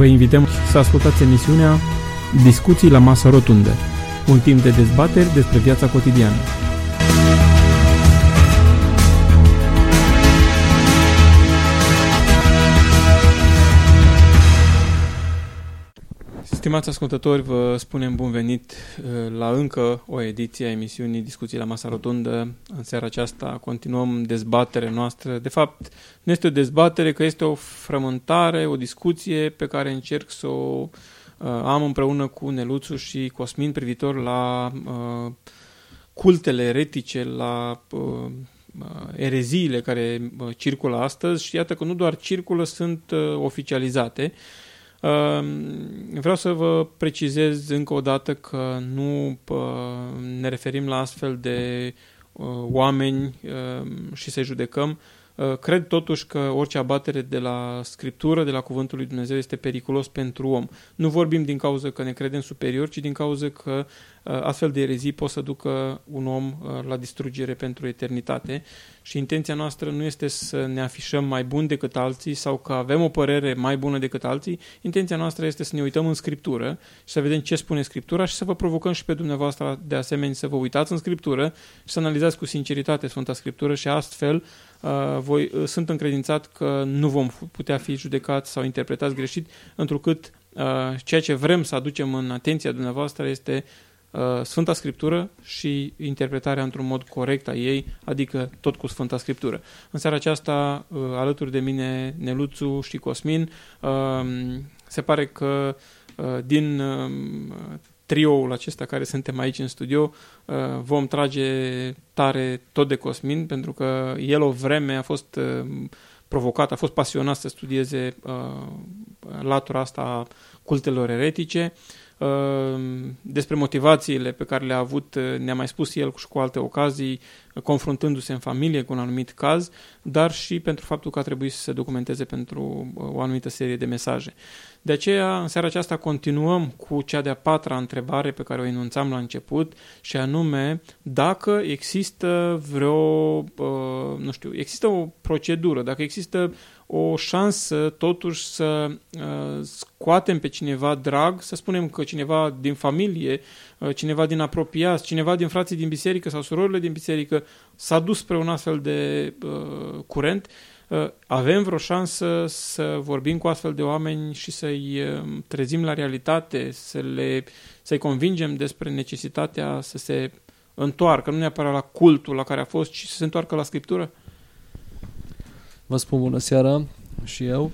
Vă invităm să ascultați emisiunea Discuții la masă rotundă, un timp de dezbateri despre viața cotidiană. Stimați ascultători, vă spunem bun venit uh, la încă o ediție a emisiunii Discuții la Masa Rotundă. În seara aceasta continuăm dezbaterea noastră. De fapt, nu este o dezbatere, că este o frământare, o discuție pe care încerc să o uh, am împreună cu Neluțu și Cosmin privitor la uh, cultele eretice, la ereziile care circulă astăzi și iată că nu doar circulă, sunt oficializate. Vreau să vă precizez încă o dată că nu ne referim la astfel de uh, oameni și să judecăm. Uh, cred totuși că orice abatere de la Scriptură, de la Cuvântul lui Dumnezeu este periculos pentru om. Nu vorbim din cauza că ne credem superior, ci din cauza că Uh, astfel de erezii pot să ducă un om uh, la distrugere pentru eternitate și intenția noastră nu este să ne afișăm mai buni decât alții sau că avem o părere mai bună decât alții, intenția noastră este să ne uităm în Scriptură și să vedem ce spune Scriptura și să vă provocăm și pe dumneavoastră de asemenea să vă uitați în Scriptură și să analizați cu sinceritate Sfânta Scriptură și astfel uh, voi, sunt încredințat că nu vom putea fi judecați sau interpretați greșit, întrucât ceea ce vrem să aducem în atenția dumneavoastră este Uh, Sfânta Scriptură și interpretarea într-un mod corect a ei, adică tot cu Sfânta Scriptură. În seara aceasta, uh, alături de mine, Neluțu și Cosmin, uh, se pare că din trioul acesta care suntem aici în studio, vom trage tare tot de Cosmin, pentru că el o vreme a fost provocat, a fost pasionat să studieze latura asta a cultelor eretice, Ehm, despre motivațiile pe care le-a avut, eh, ne-a mai spus el și cu alte ocazii, confruntându-se în familie cu un anumit caz, dar și pentru faptul că a trebuit să se documenteze pentru eh, o anumită serie de mesaje. De aceea, în seara aceasta continuăm cu cea de-a patra întrebare pe care o enunțam la început și anume dacă există vreo, eh, nu știu, există o procedură, dacă există o șansă totuși să uh, scoatem pe cineva drag, să spunem că cineva din familie, uh, cineva din apropiați, cineva din frații din biserică sau surorile din biserică s-a dus spre un astfel de uh, curent, uh, avem vreo șansă să vorbim cu astfel de oameni și să-i uh, trezim la realitate, să le, să-i convingem despre necesitatea să se întoarcă, nu neapărat la cultul la care a fost, ci să se întoarcă la Scriptură? Vă spun bună seara și eu.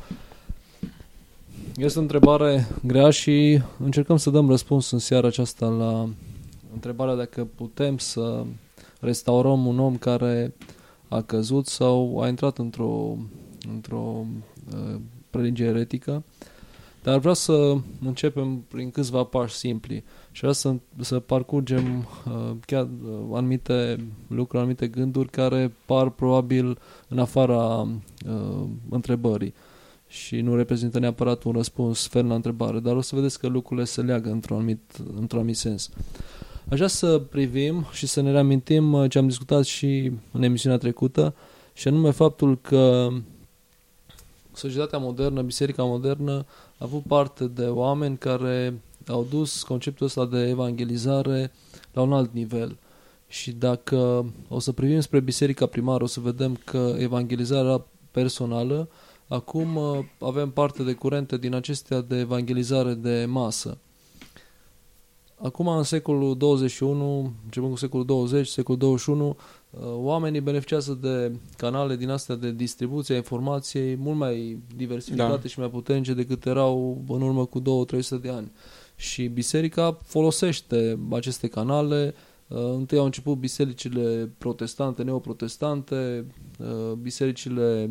Este o întrebare grea și încercăm să dăm răspuns în seara aceasta la întrebarea dacă putem să restaurăm un om care a căzut sau a intrat într-o într-o uh, religie eretică. Dar vreau să începem prin câțiva pași simpli și vreau să, să parcurgem uh, chiar uh, anumite lucruri, anumite gânduri care par probabil în afara uh, întrebării și nu reprezintă neapărat un răspuns fel la întrebare, dar o să vedeți că lucrurile se leagă într-un anumit, într-un anumit sens. Aș vrea să privim și să ne reamintim uh, ce am discutat și în emisiunea trecută, și anume faptul că societatea modernă, biserica modernă, a avut parte de oameni care au dus conceptul ăsta de evangelizare la un alt nivel. Și dacă o să privim spre biserica primară, o să vedem că evangelizarea personală, acum uh, avem parte de curente din acestea de evangelizare de masă. Acum, în secolul 21, începând cu secolul 20, secolul 21, uh, oamenii beneficiază de canale din astea de distribuție a informației mult mai diversificate da. și mai puternice decât erau în urmă cu 2-300 de ani. Și biserica folosește aceste canale. Uh, întâi au început bisericile protestante, neoprotestante, uh, bisericile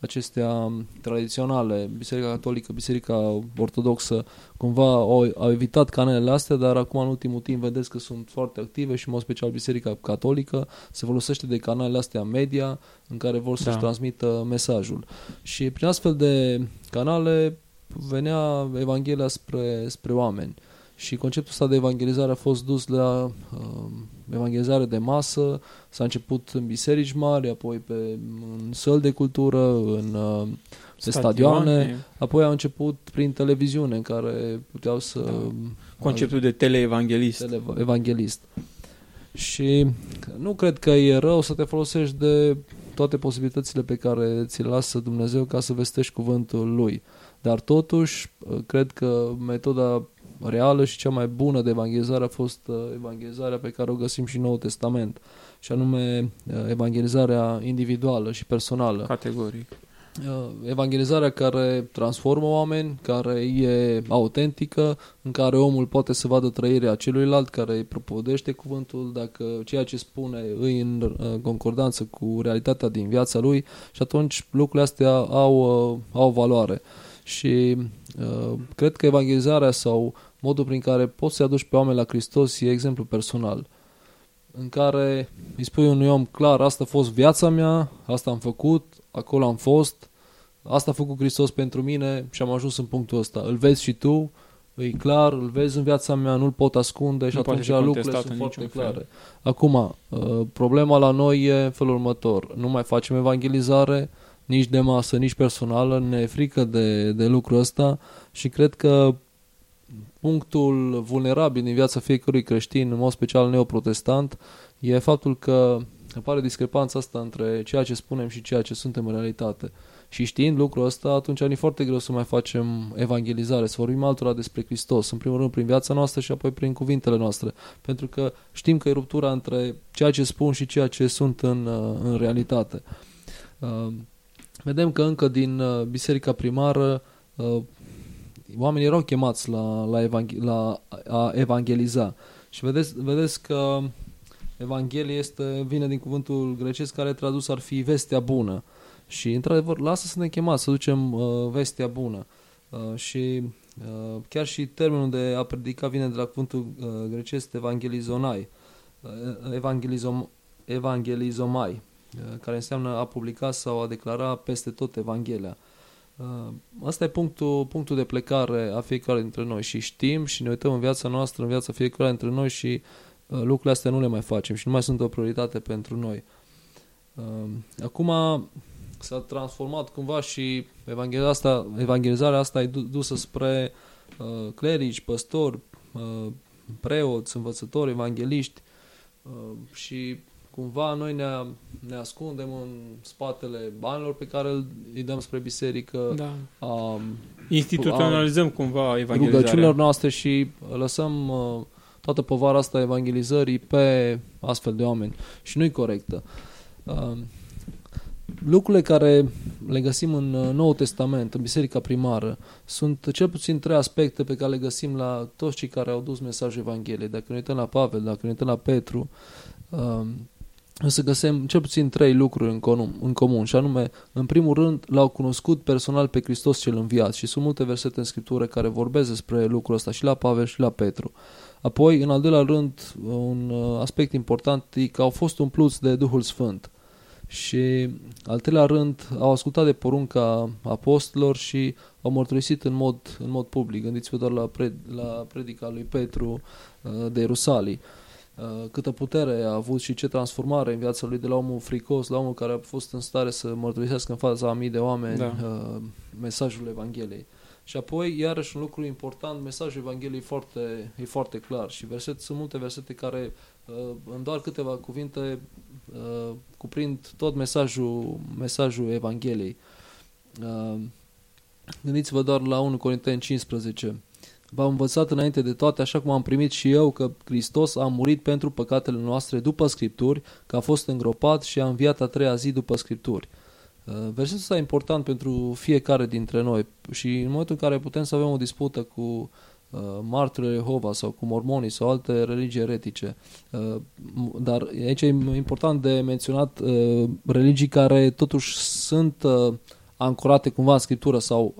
acestea tradiționale, Biserica Catolică, Biserica Ortodoxă, cumva au, au evitat canalele astea, dar acum în ultimul timp vedeți că sunt foarte active și în mod special Biserica Catolică se folosește de canalele astea media în care vor să-și da. transmită mesajul. Și prin astfel de canale venea Evanghelia spre, spre oameni. Și conceptul ăsta de evangelizare a fost dus la uh, evangelizare de masă, s-a început în biserici mari, apoi pe, în săli de cultură, în uh, pe stadioane, apoi a început prin televiziune, în care puteau să... Da. Conceptul de teleevangelist. Teleevangelist. Și nu cred că e rău să te folosești de toate posibilitățile pe care ți le lasă Dumnezeu ca să vestești cuvântul Lui. Dar totuși, cred că metoda reală și cea mai bună de evangelizare a fost uh, evangelizarea pe care o găsim și în Noul Testament, și anume uh, evangelizarea individuală și personală. Categoric. Uh, evangelizarea care transformă oameni, care e autentică, în care omul poate să vadă trăirea celuilalt, care îi propodește cuvântul, dacă ceea ce spune îi în concordanță cu realitatea din viața lui și atunci lucrurile astea au, au valoare. Și uh, cred că evangelizarea sau modul prin care poți să aduci pe oameni la Hristos e exemplu personal în care îi spui unui om clar, asta a fost viața mea, asta am făcut, acolo am fost, asta a făcut Hristos pentru mine și am ajuns în punctul ăsta. Îl vezi și tu, e clar, îl vezi în viața mea, nu-l pot ascunde și nu atunci lucrurile sunt foarte clare. Fel. Acum, uh, problema la noi e felul următor. Nu mai facem evangelizare, nici de masă, nici personală, ne e frică de, de lucrul ăsta și cred că punctul vulnerabil din viața fiecărui creștin, în mod special neoprotestant, e faptul că apare discrepanța asta între ceea ce spunem și ceea ce suntem în realitate. Și știind lucrul ăsta, atunci e foarte greu să mai facem evangelizare, să vorbim altora despre Hristos, în primul rând prin viața noastră și apoi prin cuvintele noastre. Pentru că știm că e ruptura între ceea ce spun și ceea ce sunt în, în realitate. Uh, vedem că încă din uh, biserica primară uh, oamenii erau chemați la, la, evangel- la a evangeliza. Și vedeți, vedeți că Evanghelie este, vine din cuvântul grecesc care tradus ar fi vestea bună. Și, într-adevăr, lasă să ne chemați, să ducem uh, vestea bună. Uh, și uh, chiar și termenul de a predica vine de la cuvântul uh, grecesc evangelizonai. Uh, evangelizom, evangelizomai, uh, care înseamnă a publica sau a declara peste tot Evanghelia. Uh, asta e punctul, punctul de plecare a fiecare dintre noi și știm și ne uităm în viața noastră, în viața fiecare dintre noi și uh, lucrurile astea nu le mai facem și nu mai sunt o prioritate pentru noi. Uh, acum s-a transformat cumva și evangelizarea asta, evangelizarea asta e dusă spre uh, clerici, păstori, uh, preoți, învățători, evangeliști uh, și cumva noi ne, ne ascundem în spatele banilor pe care îi dăm spre biserică. Da. A, Instituționalizăm a, cumva evangelizarea. Rugăciunilor noastre și lăsăm uh, toată povara asta evangelizării pe astfel de oameni. Și nu-i corectă. Uh, lucrurile care le găsim în uh, Noul Testament, în Biserica Primară, sunt cel puțin trei aspecte pe care le găsim la toți cei care au dus mesajul Evangheliei. Dacă ne uităm la Pavel, dacă ne uităm la Petru, uh, să găsim cel puțin trei lucruri în comun, în comun, și anume, în primul rând, l-au cunoscut personal pe Hristos cel înviat și sunt multe versete în Scriptură care vorbesc despre lucrul ăsta și la Pavel și la Petru. Apoi, în al doilea rând, un uh, aspect important e că au fost umpluți de Duhul Sfânt. Și, al treilea rând, au ascultat de porunca apostolilor și au mărturisit în mod, în mod public. Gândiți-vă doar la, pred, la predica lui Petru uh, de Ierusalim. Uh, câtă putere a avut și ce transformare în viața lui de la omul fricos la omul care a fost în stare să mărturisească în fața a mii de oameni da. Uh, mesajul Evangheliei. Și apoi, iarăși un lucru important, mesajul Evangheliei e foarte, e foarte clar și verset, sunt multe versete care uh, în doar câteva cuvinte cuprind tot mesajul, mesajul Evangheliei. Gândiți-vă doar la 1 Corinteni 15 V-am învățat înainte de toate, așa cum am primit și eu, că Hristos a murit pentru păcatele noastre după Scripturi, că a fost îngropat și a înviat a treia zi după Scripturi. Uh, versetul ăsta e important pentru fiecare dintre noi și în momentul în care putem să avem o dispută cu uh, marturile Jehova sau cu mormonii sau alte religii eretice. Uh, dar aici e important de menționat uh, religii care totuși sunt uh, ancorate cumva în scriptură sau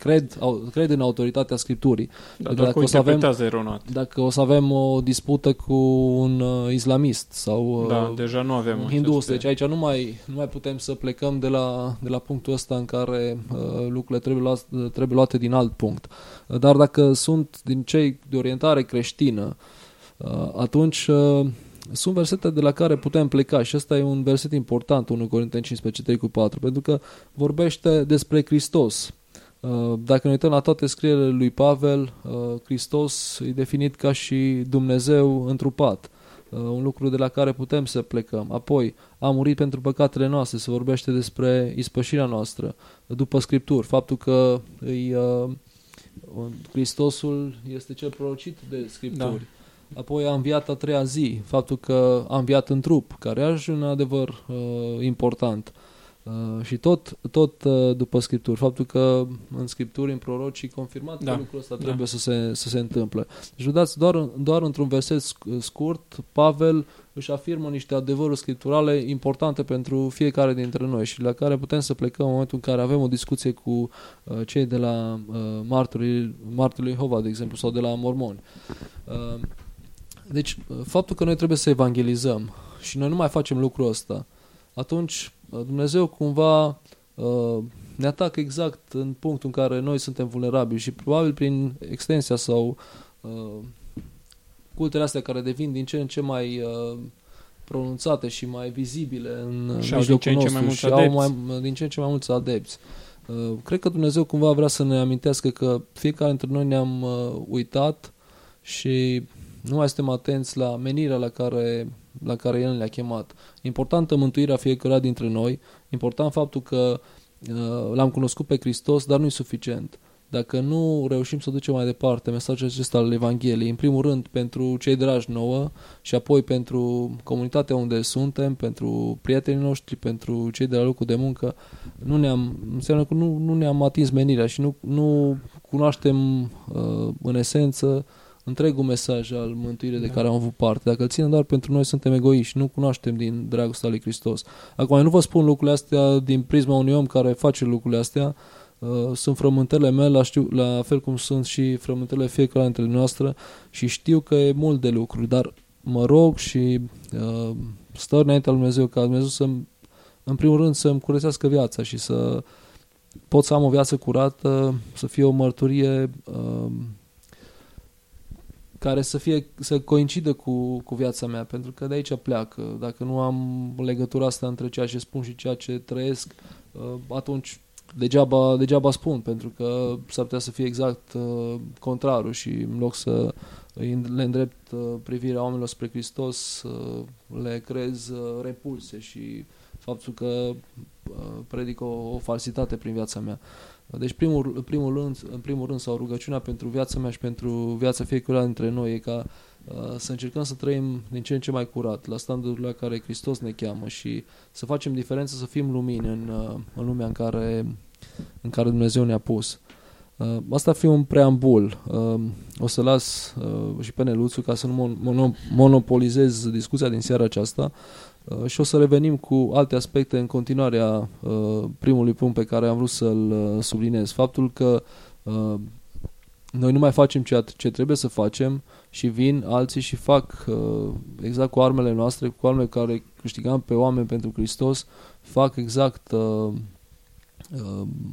uh, cred, cred în autoritatea Scripturii. Da, dacă, dacă o să avem, eronat. Dacă o să avem o dispută cu un uh, islamist sau da, uh, deja nu avem un hindus, deci aici nu mai, nu mai putem să plecăm de la, de la punctul ăsta în care uh, lucrurile trebuie, luate, trebuie luate din alt punct. Dar dacă sunt din cei de orientare creștină, uh, atunci uh, sunt versete de la care putem pleca și ăsta e un verset important, 1 Corinteni 15, 3 cu 4, pentru că vorbește despre Hristos. Uh, dacă ne uităm la toate scrierile lui Pavel, uh, Hristos e definit ca și Dumnezeu întrupat, uh, un lucru de la care putem să plecăm. Apoi, a murit pentru păcatele noastre, se vorbește despre ispășirea noastră, după Scripturi, faptul că îi, Hristosul este cel prorocit de Scripturi. Da Apoi a înviat a treia zi, faptul că a înviat în trup, care are un adevăr uh, important. Uh, și tot, tot uh, după Scripturi, faptul că în Scripturi, în proroci, confirmat da. că lucrul ăsta da. trebuie să, se, să se întâmple. Deci, vedeți, doar, doar într-un verset scurt, Pavel își afirmă niște adevăruri scripturale importante pentru fiecare dintre noi și la care putem să plecăm în momentul în care avem o discuție cu uh, cei de la uh, marturii, marturii Hova, de exemplu, sau de la mormoni. Uh, deci, faptul că noi trebuie să evangelizăm și noi nu mai facem lucrul ăsta, atunci Dumnezeu cumva uh, ne atacă exact în punctul în care noi suntem vulnerabili și probabil prin extensia sau uh, cultele astea care devin din ce în ce mai uh, pronunțate și mai vizibile în și mijlocul nostru mai și au mai, din ce în ce mai mulți adepți. Uh, cred că Dumnezeu cumva vrea să ne amintească că fiecare dintre noi ne-am uh, uitat și nu mai suntem atenți la menirea la care, la care El ne-a chemat. Importantă mântuirea fiecare dintre noi, important faptul că uh, l-am cunoscut pe Hristos, dar nu e suficient. Dacă nu reușim să ducem mai departe mesajul acesta al Evangheliei, în primul rând pentru cei dragi nouă și apoi pentru comunitatea unde suntem, pentru prietenii noștri, pentru cei de la locul de muncă, nu ne-am, înseamnă că nu, nu ne-am atins menirea și nu, nu cunoaștem uh, în esență întregul mesaj al mântuirii de da. care am avut parte. Dacă îl ținem doar pentru noi, suntem egoiști, nu cunoaștem din dragostea lui Hristos. Acum, nu vă spun lucrurile astea din prisma unui om care face lucrurile astea, uh, sunt frământele mele, la, știu, la fel cum sunt și frământele fiecare dintre noastre și știu că e mult de lucruri, dar mă rog și uh, stau înaintea lui Dumnezeu ca Dumnezeu să în primul rând să-mi curățească viața și să pot să am o viață curată, să fie o mărturie uh, care să fie să coincidă cu, cu viața mea, pentru că de aici pleacă. Dacă nu am legătura asta între ceea ce spun și ceea ce trăiesc, uh, atunci degeaba, degeaba spun, pentru că s-ar putea să fie exact uh, contrarul și în loc să le îndrept uh, privirea oamenilor spre Hristos, le creez repulse și faptul că predic o, o falsitate prin viața mea. Deci primul, primul rând, în primul rând sau rugăciunea pentru viața mea și pentru viața fiecare dintre noi e ca uh, să încercăm să trăim din ce în ce mai curat, la standardul la care Hristos ne cheamă și să facem diferență, să fim lumini în, uh, în lumea în care, în care Dumnezeu ne-a pus. Uh, asta fi un preambul. Uh, o să las uh, și pe Neluțu ca să nu mon- monopolizez discuția din seara aceasta. Uh, și o să revenim cu alte aspecte în continuarea uh, primului punct pe care am vrut să-l uh, subliniez. Faptul că noi nu mai facem ceea ce trebuie să facem și vin alții și fac exact cu armele noastre, cu armele care câștigam pe oameni pentru Hristos, fac exact Uh,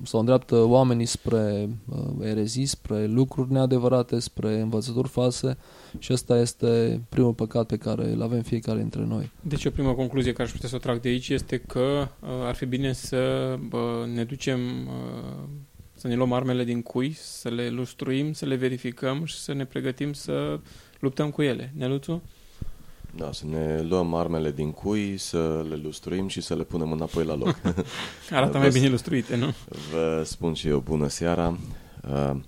sau îndreaptă oamenii spre uh, erezii, spre lucruri neadevărate, spre învățături false și ăsta este primul păcat pe care îl avem fiecare dintre noi. Deci o primă concluzie care aș putea să o trag de aici este că uh, ar fi bine să ne ducem, să ne luăm armele din cui, să le lustruim, să le verificăm și să ne pregătim să luptăm cu ele. Neluțu? Da, să ne luăm armele din cui, să le lustruim și să le punem înapoi la loc. Arată mai bine lustruite, nu? Vă spun și eu bună seara. Uh,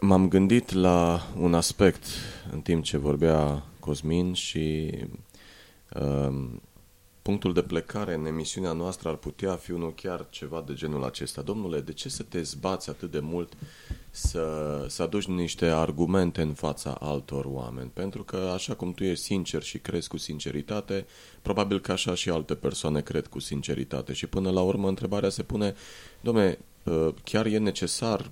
m-am gândit la un aspect în timp ce vorbea Cosmin și uh, punctul de plecare în emisiunea noastră ar putea fi unul chiar ceva de genul acesta. Domnule, de ce să te zbați atât de mult să, să aduci niște argumente în fața altor oameni? Pentru că așa cum tu ești sincer și crezi cu sinceritate, probabil că așa și alte persoane cred cu sinceritate. Și până la urmă întrebarea se pune, domne, Uh, chiar e necesar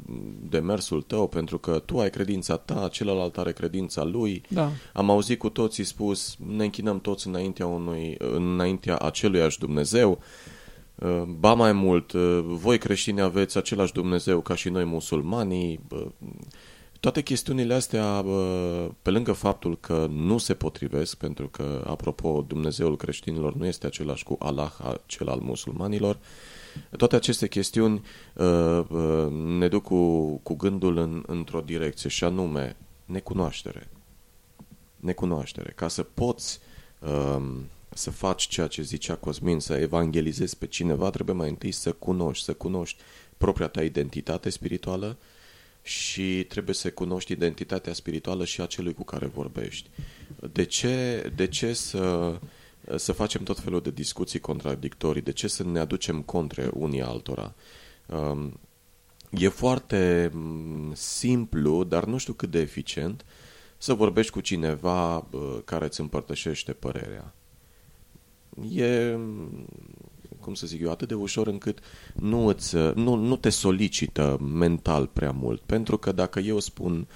demersul tău pentru că tu ai credința ta, celălalt are credința lui. Da. Am auzit cu toții spus, ne închinăm toți înaintea, unui, înaintea aceluiași Dumnezeu. Uh, ba mai mult, uh, voi creștini aveți același Dumnezeu ca și noi musulmanii. toate chestiunile astea, pe lângă faptul că nu se potrivesc, pentru că, apropo, Dumnezeul creștinilor nu este același cu Allah, cel al musulmanilor, toate aceste chestiuni uh, uh, ne duc cu, cu gândul în, într-o direcție și anume necunoaștere. Necunoaștere. Ca să poți uh, să faci ceea ce zicea Cosmin, să evangelizezi pe cineva, trebuie mai întâi să cunoști, să cunoști propria ta identitate spirituală și trebuie să cunoști identitatea spirituală și a celui cu care vorbești. De ce, de ce să, să facem tot felul de discuții contradictorii? De ce să ne aducem contre unii altora? Um, e foarte mm, simplu, dar nu știu cât de eficient, să vorbești cu cineva care îți împărtășește părerea. E cum să zic eu, atât de ușor încât nu, îți, nu, nu te solicită mental prea mult. Pentru că dacă eu spun uh,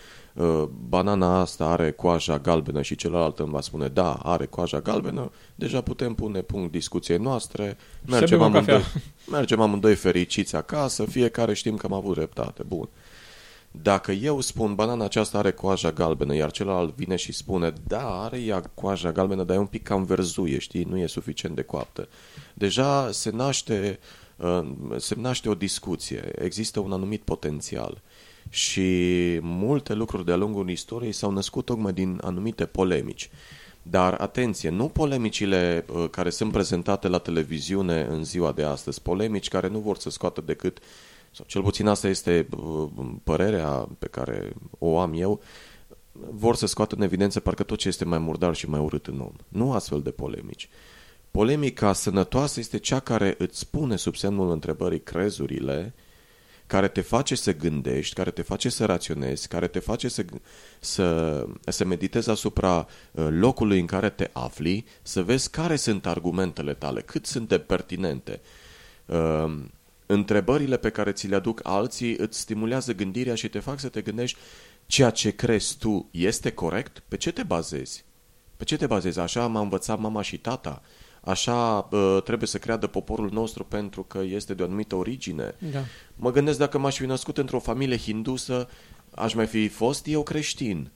banana asta are coaja galbenă și celălalt îmi va spune da, are coaja galbenă, deja putem pune punct discuției noastre, mergem amândoi, mergem amândoi fericiți acasă, fiecare știm că am avut dreptate. Bun. Dacă eu spun banana aceasta are coaja galbenă, iar celălalt vine și spune da, are ea coaja galbenă, dar e un pic cam verzuie, știi, nu e suficient de coaptă. Deja se naște, uh, se naște o discuție, există un anumit potențial și multe lucruri de-a lungul istoriei s-au născut tocmai din anumite polemici. Dar atenție, nu polemicile uh, care sunt prezentate la televiziune în ziua de astăzi, polemici care nu vor să scoată decât uh, sau cel puțin asta este uh, părerea pe care o am eu, vor să scoată în evidență parcă tot ce este mai murdar și mai urât în om. Nu astfel de polemici. Polemica sănătoasă este cea care îți pune sub semnul întrebării crezurile, care te face să gândești, care te face să raționezi, care te face să, să, să meditezi asupra uh, locului în care te afli, să vezi care sunt argumentele tale, cât sunt de pertinente. Uh, întrebările pe care ți le aduc alții îți stimulează gândirea și te fac să te gândești ceea ce crezi tu este corect? Pe ce te bazezi? Pe ce te bazezi? Așa m-a învățat mama și tata. Așa uh, trebuie să creadă poporul nostru pentru că este de o anumită origine. Da. Mă gândesc dacă m-aș fi născut într-o familie hindusă, aș mai fi fost eu creștin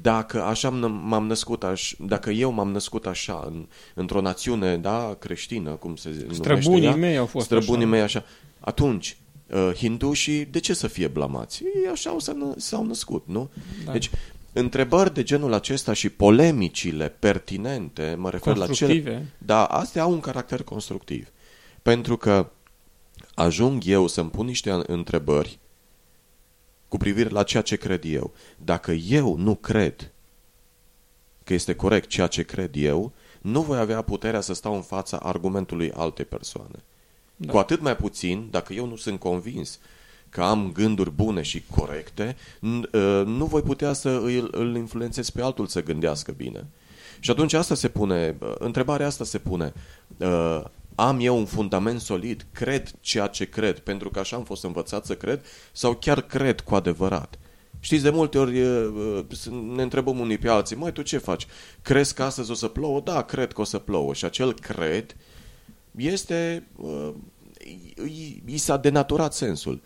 dacă așa m-am născut, aș, dacă eu m-am născut așa, în, într-o națiune da, creștină, cum se numește Străbunii ea, mei au fost străbunii așa. mei așa, atunci, uh, hindușii, de ce să fie blamați? Ei așa s-au născut, nu? Da. Deci, întrebări de genul acesta și polemicile pertinente, mă refer la cele... Da, astea au un caracter constructiv. Pentru că ajung eu să-mi pun niște întrebări cu privire la ceea ce cred eu. Dacă eu nu cred că este corect ceea ce cred eu, nu voi avea puterea să stau în fața argumentului altei persoane. Da. Cu atât mai puțin, dacă eu nu sunt convins că am gânduri bune și corecte, ă, nu voi putea să îl, îl influențez pe altul să gândească bine. Și atunci asta se pune, întrebarea asta se pune, ă, am eu un fundament solid, cred ceea ce cred, pentru că așa am fost învățat să cred, sau chiar cred cu adevărat. Știți, de multe ori ne întrebăm unii pe alții, măi, tu ce faci? Crezi că astăzi o să plouă? Da, cred că o să plouă. Și acel cred este, i s-a denaturat sensul.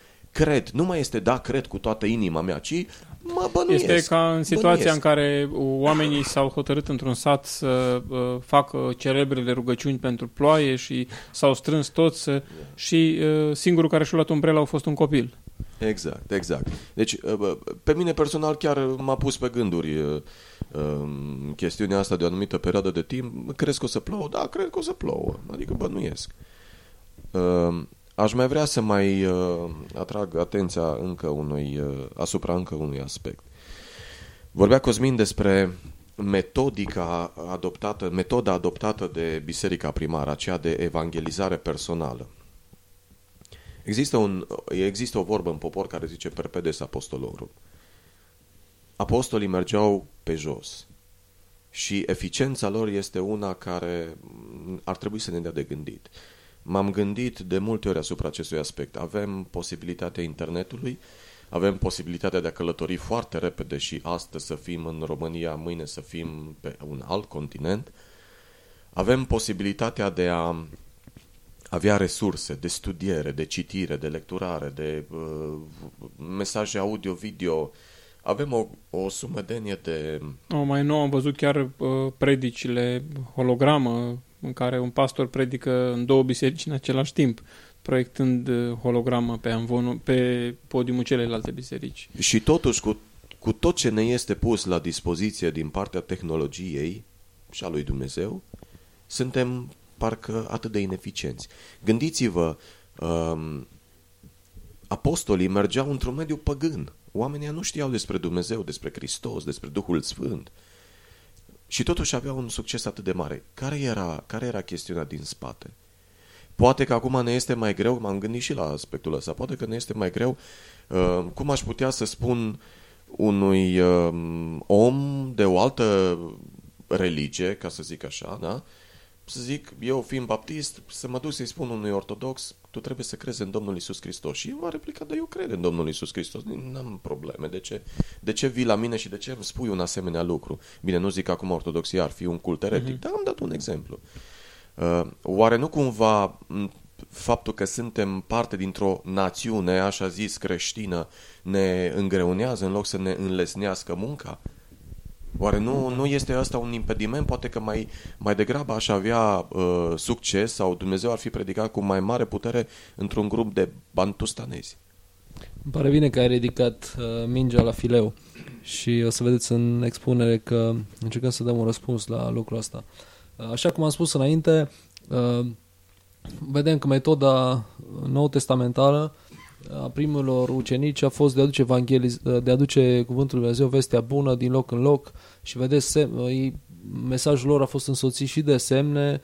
Cred, nu mai este da, cred cu toată inima mea, ci mă bănuiesc. Este ca în situația bănuiesc. în care oamenii s-au hotărât într-un sat să uh, facă celebrele rugăciuni pentru ploaie și s-au strâns toți uh, și uh, singurul care și-a luat umbrela a fost un copil. Exact, exact. Deci, uh, pe mine personal chiar m-a pus pe gânduri uh, um, chestiunea asta de o anumită perioadă de timp. Crezi că o să plouă? Da, cred că o să plouă. Adică bănuiesc. Uh, Aș mai vrea să mai uh, atrag atenția încă unui, uh, asupra încă unui aspect. Vorbea Cosmin despre metodica adoptată, metoda adoptată de biserica primară, aceea de evangelizare personală. Există, un, există o vorbă în popor care zice perpedes apostolorum. Apostolii mergeau pe jos și eficiența lor este una care ar trebui să ne dea de gândit. M-am gândit de multe ori asupra acestui aspect. Avem posibilitatea internetului, avem posibilitatea de a călători foarte repede și astăzi să fim în România, mâine să fim pe un alt continent. Avem posibilitatea de a avea resurse de studiere, de citire, de lecturare, de uh, mesaje audio-video avem o, o sumedenie de... O, mai nou am văzut chiar uh, predicile hologramă, în care un pastor predică în două biserici în același timp, proiectând uh, hologramă pe, amvonul, pe podiumul celelalte biserici. Și totuși, cu, cu tot ce ne este pus la dispoziție din partea tehnologiei și a lui Dumnezeu, suntem parcă atât de ineficienți. Gândiți-vă, um, apostolii mergeau într-un mediu păgân. Oamenii nu știau despre Dumnezeu, despre Hristos, despre Duhul Sfânt. Și totuși aveau un succes atât de mare. Care era, care era chestiunea din spate? Poate că acum ne este mai greu, m-am gândit și la aspectul ăsta, poate că ne este mai greu, uh, cum aș putea să spun unui uh, om de o altă religie, ca să zic așa, da? să zic, eu fiind baptist, să mă duc să-i spun unui ortodox, tu trebuie să crezi în Domnul Isus Hristos. Și el va replica, da, eu cred în Domnul Isus Hristos, nu am probleme. De ce, de ce vii la mine și de ce îmi spui un asemenea lucru? Bine, nu zic că acum ortodoxia ar fi un cult eretic, uh-huh. dar am dat un exemplu. Uh, oare nu cumva faptul că suntem parte dintr-o națiune, așa zis, creștină, ne îngreunează în loc să ne înlesnească munca? Oare nu, nu este asta un impediment? Poate că mai, mai degrabă aș avea uh, succes sau Dumnezeu ar fi predicat cu mai mare putere într-un grup de bantustanezi. Îmi pare bine că ai ridicat uh, mingea la fileu și o să vedeți în expunere că încercăm să dăm un răspuns la lucrul ăsta. Uh, așa cum am spus înainte, uh, vedem că metoda nou testamentală a primilor ucenici a fost de a aduce, evangeliz- de a aduce cuvântul Lui Dumnezeu, vestea bună din loc în loc și vedeți, mesajul lor a fost însoțit și de semne,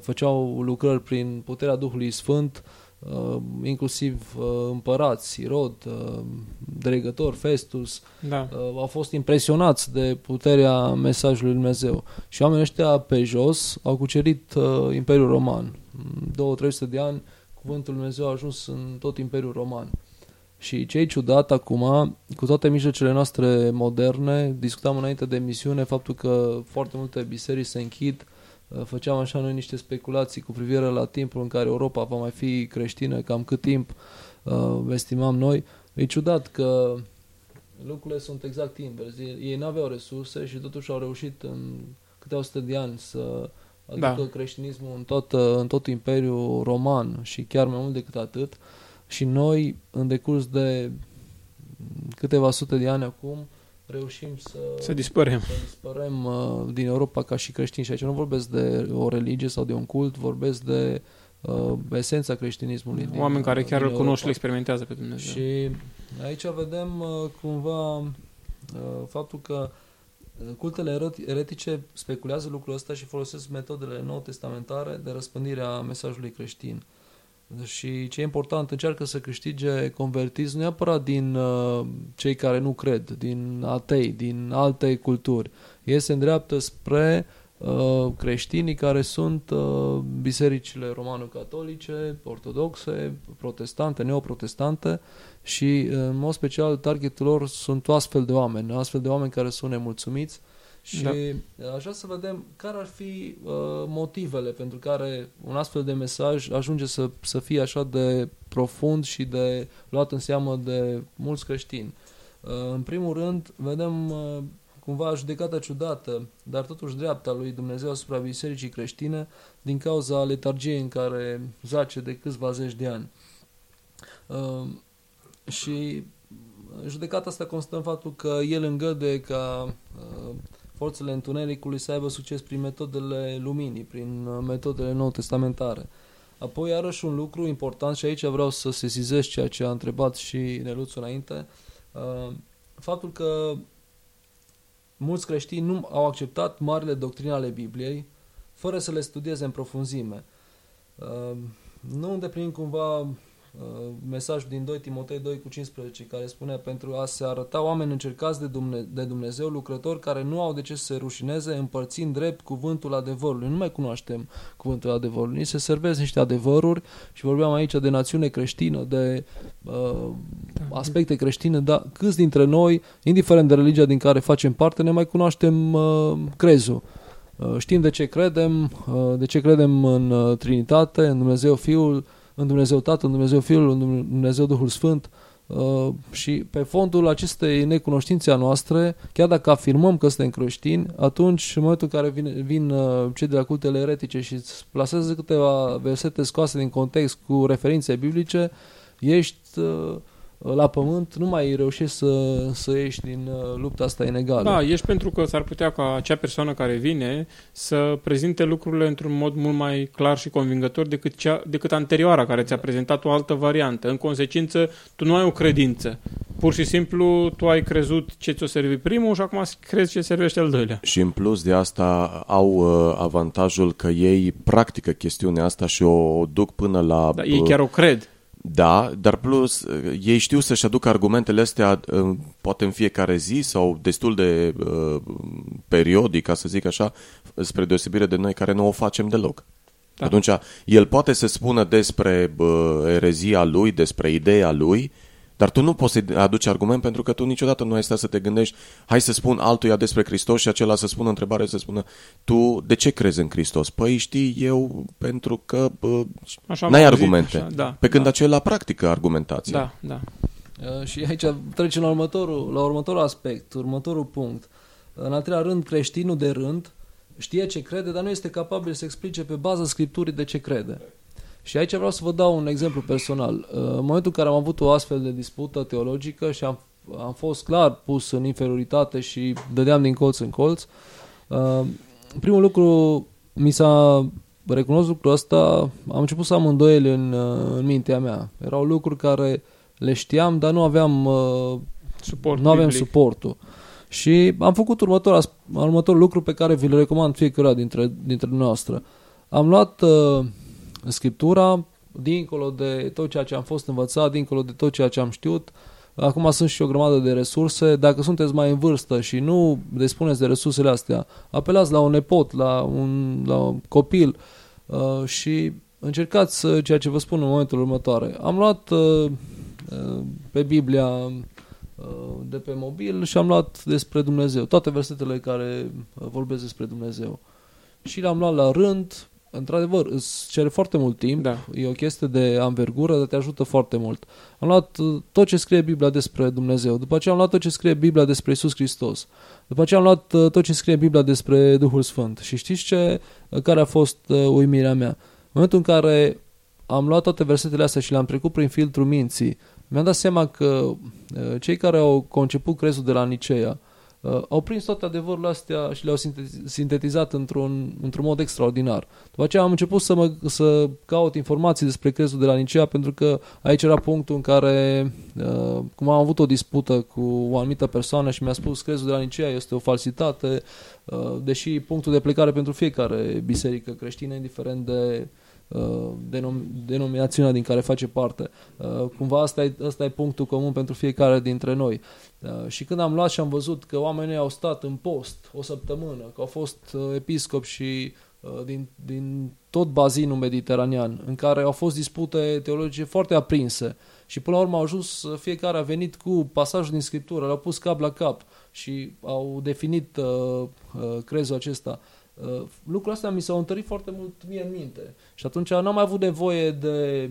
făceau lucrări prin puterea Duhului Sfânt, inclusiv împărați, Irod, dregător, Festus, da. au fost impresionați de puterea mesajului Lui Dumnezeu. Și oamenii ăștia pe jos au cucerit Imperiul Roman. 200-300 de ani cuvântul Lui Dumnezeu a ajuns în tot Imperiul Roman. Și ce e ciudat acum, cu toate mijlocele noastre moderne, discutam înainte de emisiune faptul că foarte multe biserici se închid, uh, făceam așa noi niște speculații cu privire la timpul în care Europa va mai fi creștină, cam cât timp uh, estimam noi. E ciudat că lucrurile sunt exact invers. Ei nu aveau resurse și totuși au reușit în câteva sute de ani să adică da. creștinismul în tot, în tot Imperiul Roman și chiar mai mult decât atât. Și noi, în decurs de câteva sute de ani acum, reușim să, să dispărem, să dispărem uh, din Europa ca și creștini. Și aici nu vorbesc de o religie sau de un cult, vorbesc de uh, esența creștinismului. Oameni din, care chiar îl cunosc și îl experimentează pe Dumnezeu. Și aici vedem uh, cumva uh, faptul că uh, Cultele eretice speculează lucrul ăsta și folosesc metodele nou testamentare de răspândire a mesajului creștin. Și ce e important, încearcă să câștige convertiți nu neapărat din uh, cei care nu cred, din atei, din alte culturi. Ei se îndreaptă spre uh, creștinii care sunt uh, bisericile romano-catolice, ortodoxe, protestante, neoprotestante și în mod special targetul lor sunt astfel de oameni, astfel de oameni care sunt nemulțumiți și da. așa să vedem care ar fi uh, motivele pentru care un astfel de mesaj ajunge să, să fie așa de profund și de luat în seamă de mulți creștini. Uh, în primul rând, vedem uh, cumva judecata ciudată, dar totuși dreapta lui Dumnezeu asupra bisericii creștine din cauza letargiei în care zace de câțiva zeci de ani. Uh, și judecata asta constă în faptul că el îngăduie ca uh, forțele întunericului să aibă succes prin metodele luminii, prin uh, metodele nou testamentare. Apoi, iarăși, un lucru important și aici vreau să sesizez ceea ce a întrebat și Neluțu înainte, uh, faptul că mulți creștini nu au acceptat marile doctrine ale Bibliei fără să le studieze în profunzime. Nu îndeplinim cumva Uh, mesajul din 2 Timotei 2 cu 15 care spunea pentru a se arăta oameni încercați de, Dumne- de Dumnezeu, lucrători care nu au de ce să se rușineze împărțind drept cuvântul adevărului. Nu mai cunoaștem cuvântul adevărului. Ni se servesc niște adevăruri și vorbeam aici de națiune creștină, de uh, aspecte creștine, dar câți dintre noi, indiferent de religia din care facem parte, ne mai cunoaștem uh, crezul. Uh, știm de ce credem, uh, de ce credem în uh, Trinitate, în Dumnezeu Fiul, în Dumnezeu Tatăl, în Dumnezeu Fiul, în Dumnezeu Duhul Sfânt, Uh, și pe fondul acestei necunoștințe a noastre, chiar dacă afirmăm că suntem creștini, atunci în momentul în care vin, vin uh, cei de la cultele eretice și îți plasează câteva versete scoase din context cu referințe biblice, ești uh, la pământ, nu mai reușești să, să ieși din uh, lupta asta inegală. Da, ești pentru că s-ar putea ca acea persoană care vine să prezinte lucrurile într-un mod mult mai clar și convingător decât, cea, decât anterioara care ți-a prezentat o altă variantă. În consecință, tu nu ai o credință. Pur și simplu, tu ai crezut ce ți-o servi primul și acum crezi ce servește al doilea. Și în plus de asta au uh, avantajul că ei practică chestiunea asta și o duc până la... Da, ei chiar o cred. Da, dar plus ei știu să-și aducă argumentele astea poate în fiecare zi sau destul de uh, periodic, ca să zic așa, spre deosebire de noi care nu o facem deloc. Da. Atunci, el poate să spună despre uh, erezia lui, despre ideea lui, dar tu nu poți să aduci argument pentru că tu niciodată nu ai stat să te gândești, hai să spun altuia despre Hristos și acela să spună întrebare, să spună, tu de ce crezi în Hristos? Păi știi, eu pentru că bă, așa n-ai argumente. Așa, da, Pe când da. acela practică argumentația. Da, da. Uh, și aici trecem la următorul, la următorul aspect, următorul punct. În al treilea rând, creștinul de rând știe ce crede, dar nu este capabil să explice pe baza Scripturii de ce crede. Și aici vreau să vă dau un exemplu personal. Uh, în momentul în care am avut o astfel de dispută teologică și am, am fost clar pus în inferioritate și dădeam din colț în colț, uh, primul lucru mi s-a recunoscut lucrul ăsta, am început să am îndoieli în, uh, în mintea mea. Erau lucruri care le știam, dar nu aveam, Suport nu aveam suportul. Și am făcut următorul, următorul lucru pe care vi-l recomand fiecare dintre, dintre noastre. Am luat uh, Scriptura, dincolo de tot ceea ce am fost învățat, dincolo de tot ceea ce am știut. Acum sunt și o grămadă de resurse. Dacă sunteți mai în vârstă și nu dispuneți de resursele astea, apelați la un nepot, la un, la un copil uh, și încercați uh, ceea ce vă spun în momentul următoare. Am luat uh, uh, pe Biblia uh, de pe mobil și am luat despre Dumnezeu, toate versetele care uh, vorbesc despre Dumnezeu. Și le-am luat la rând, într-adevăr, îți cere foarte mult timp, da. e o chestie de anvergură, dar te ajută foarte mult. Am luat uh, tot ce scrie Biblia despre Dumnezeu, după aceea am luat tot ce scrie Biblia despre Isus Hristos, după aceea am luat uh, tot ce scrie Biblia despre Duhul Sfânt. Și știți ce, uh, care a fost uimirea mea? În momentul în care am luat toate versetele astea și le-am trecut prin filtrul minții, mi-am dat seama că cei care au conceput crezul de la Nicea, uh, au prins toate adevărurile astea și le-au sintetizat într-un, într-un mod extraordinar. După aceea am început să, mă, să caut informații despre crezul de la Nicea, pentru că aici era punctul în care, uh, cum am avut o dispută cu o anumită persoană și mi-a spus crezul de la Nicea este o falsitate, uh, deși punctul de plecare pentru fiecare biserică creștină, indiferent de Uh, denom- denominațiunea din care face parte. Uh, cumva asta e, asta e punctul comun pentru fiecare dintre noi. Uh, și când am luat și am văzut că oamenii au stat în post o săptămână, că au fost episcopi și din, din tot bazinul mediteranean, în care au fost dispute teologice foarte aprinse și până la urmă au ajuns, fiecare a venit cu pasajul din Scriptură, l-au pus cap la cap și au definit uh, uh, crezul acesta. Uh, lucrul ăsta mi s-a întărit foarte mult mie în minte. Și atunci n-am mai avut nevoie de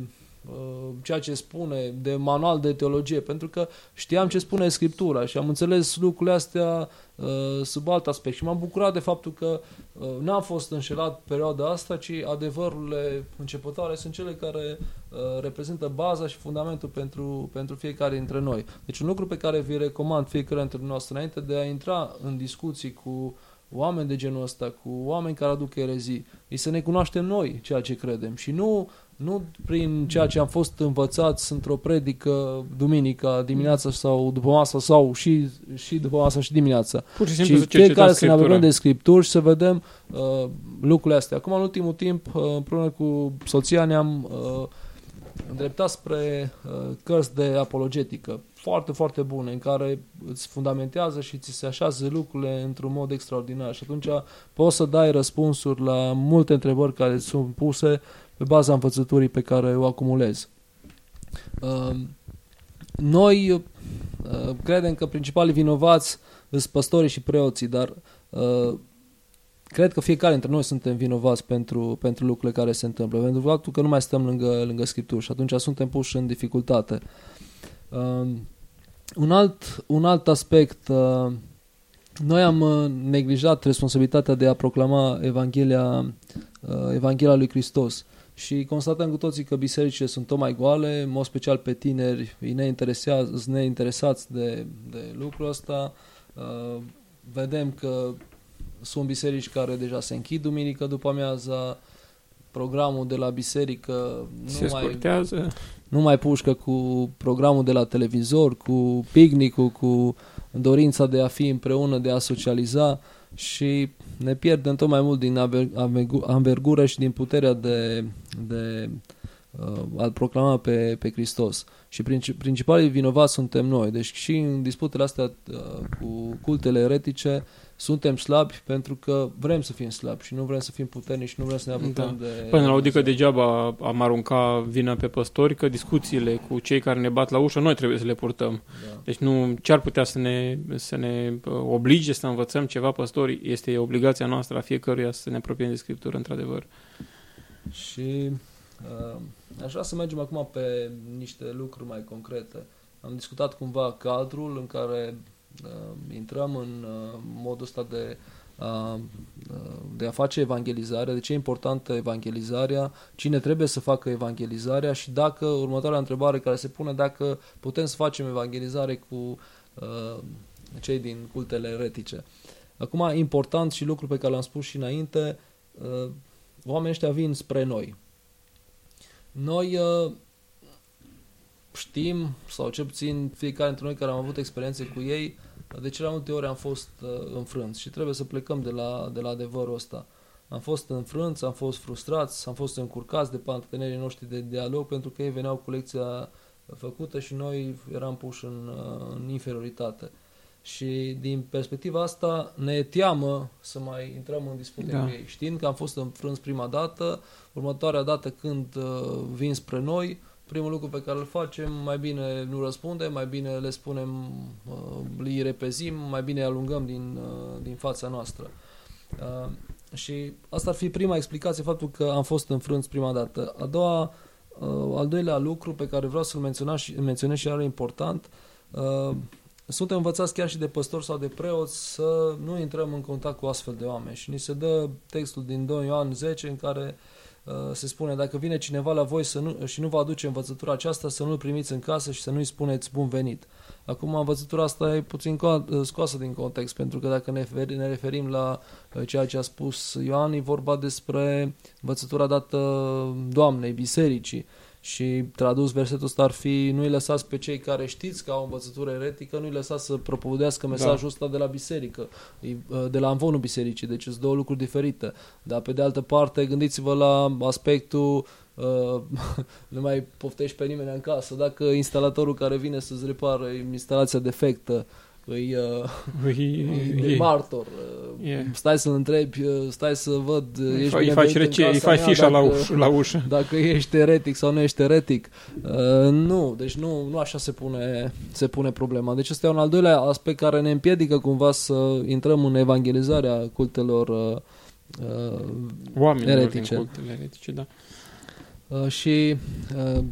uh, ceea ce spune, de manual de teologie, pentru că știam ce spune Scriptura și am înțeles lucrurile astea uh, sub alt aspect. Și m-am bucurat de faptul că uh, n-am fost înșelat perioada asta, ci adevărurile începătoare sunt cele care uh, reprezintă baza și fundamentul pentru, pentru fiecare dintre noi. Deci un lucru pe care vi recomand fiecare dintre noastre înainte de a intra în discuții cu uh, oameni de genul ăsta, cu oameni care aduc erezii, e să ne cunoaștem noi ceea ce credem și nu, nu prin ceea ce am fost învățați într-o predică duminica dimineața sau după masă sau și, și după masă și dimineața. Pur și simplu ci fiecare să ne avem de scripturi și să vedem uh, lucrurile astea. Acum, în ultimul timp, uh, împreună cu soția ne-am uh, îndreptat spre uh, cărți de apologetică foarte, foarte bune, în care îți fundamentează și ți se așează lucrurile într-un mod extraordinar și atunci poți să dai răspunsuri la multe întrebări care sunt puse pe baza învățăturii pe care o acumulezi. Uh, noi uh, credem că principalii vinovați sunt păstorii și preoții, dar cred că fiecare dintre noi suntem vinovați pentru, pentru lucrurile care se întâmplă, pentru faptul că nu mai stăm lângă, lângă Scripturi și atunci suntem puși în dificultate. Uh, un, alt, un alt aspect, uh, noi am uh, neglijat responsabilitatea de a proclama Evanghelia, uh, Evanghelia lui Hristos și constatăm cu toții că bisericile sunt tot mai goale, în mod special pe tineri, îi neinteresați, neinteresați de, de lucrul ăsta. Uh, vedem că sunt biserici care deja se închid duminică după amiaza, programul de la biserică nu Se mai, scurtează. nu mai pușcă cu programul de la televizor, cu picnicul, cu dorința de a fi împreună, de a socializa și ne pierdem tot mai mult din aver- amegu- anvergură și din puterea de, de uh, a proclama pe, pe Hristos. Și princi- principalii vinovați suntem noi. Deci și în disputele astea uh, cu cultele eretice suntem slabi pentru că vrem să fim slabi și nu vrem să fim puternici și nu vrem să ne apucăm Da. de... Până la o dică degeaba am arunca vina pe păstori, că discuțiile cu cei care ne bat la ușă, noi trebuie să le purtăm. Da. Deci nu, ce ar putea să ne, să ne uh, oblige să învățăm ceva păstori? Este obligația noastră a fiecăruia să ne apropiem de Scriptură, într-adevăr. Și uh, aș vrea să mergem acum pe niște lucruri mai concrete. Am discutat cumva cadrul în care uh, intrăm în uh, modul ăsta de a, uh, de a face evangelizare, de ce e importantă evangelizarea, cine trebuie să facă evangelizarea și dacă, următoarea întrebare care se pune, dacă putem să facem evangelizare cu uh, cei din cultele eretice. Acum, important și lucru pe care l-am spus și înainte, uh, oamenii ăștia vin spre noi. Noi uh, știm, sau cel puțin fiecare dintre noi care am avut experiențe cu ei, de cele mai multe ori am fost uh, înfrânți și trebuie să plecăm de la, de la adevărul ăsta. Am fost înfrânți, am fost frustrați, am fost încurcați de partenerii noștri de dialog pentru că ei veneau cu lecția făcută și noi eram puși în, uh, în inferioritate. Și din perspectiva asta ne teamă să mai intrăm în dispute Da. cu ei. Știind că am fost înfrânți prima dată, următoarea dată când uh, vin spre noi, primul lucru pe care îl facem, mai bine nu răspundem, mai bine le spunem, uh, îi repezim, mai bine îi alungăm din, uh, din fața noastră. Uh, și asta ar fi prima explicație, faptul că am fost înfrânți prima dată. A doua, uh, al doilea lucru pe care vreau să-l menționez și, menționez și are important, uh, suntem învățați chiar și de păstori sau de preoți să nu intrăm în contact cu astfel de oameni. Și ni se dă textul din 2 Ioan 10 în care uh, se spune dacă vine cineva la voi să nu, și nu vă aduce învățătura aceasta, să nu-l primiți în casă și să nu-i spuneți bun venit. Acum învățătura asta e puțin co- scoasă din context, pentru că dacă ne, refer- ne referim la uh, ceea ce a spus Ioan, e vorba despre învățătura dată Doamnei, bisericii. Și tradus versetul ăsta ar fi nu-i lăsați pe cei care știți că au o învățătură eretică, nu-i lăsați să propovădească mesajul Da. ăsta de la biserică, e, uh, de la amvonul bisericii, deci sunt două lucruri diferite. Dar pe de altă parte, gândiți-vă la aspectul uh, nu mai poftești pe nimeni în casă. Dacă instalatorul care vine să-ți repară instalația defectă îi, uh, e Îi, martor, uh, E. stai să-l întrebi, uh, stai să văd, uh, îi, ești fa- îi faci, binevenit în rece, îi casa faci mea fișa la, dacă- uș, la ușă. dacă ești eretic sau nu ești eretic. Uh, nu, deci nu, nu așa se pune, se pune problema. Deci ăsta e un al doilea aspect care ne împiedică cumva să intrăm în evangelizarea cultelor uh, uh, Oamenilor Eretice. din cultele eretice, da. Uh, și uh,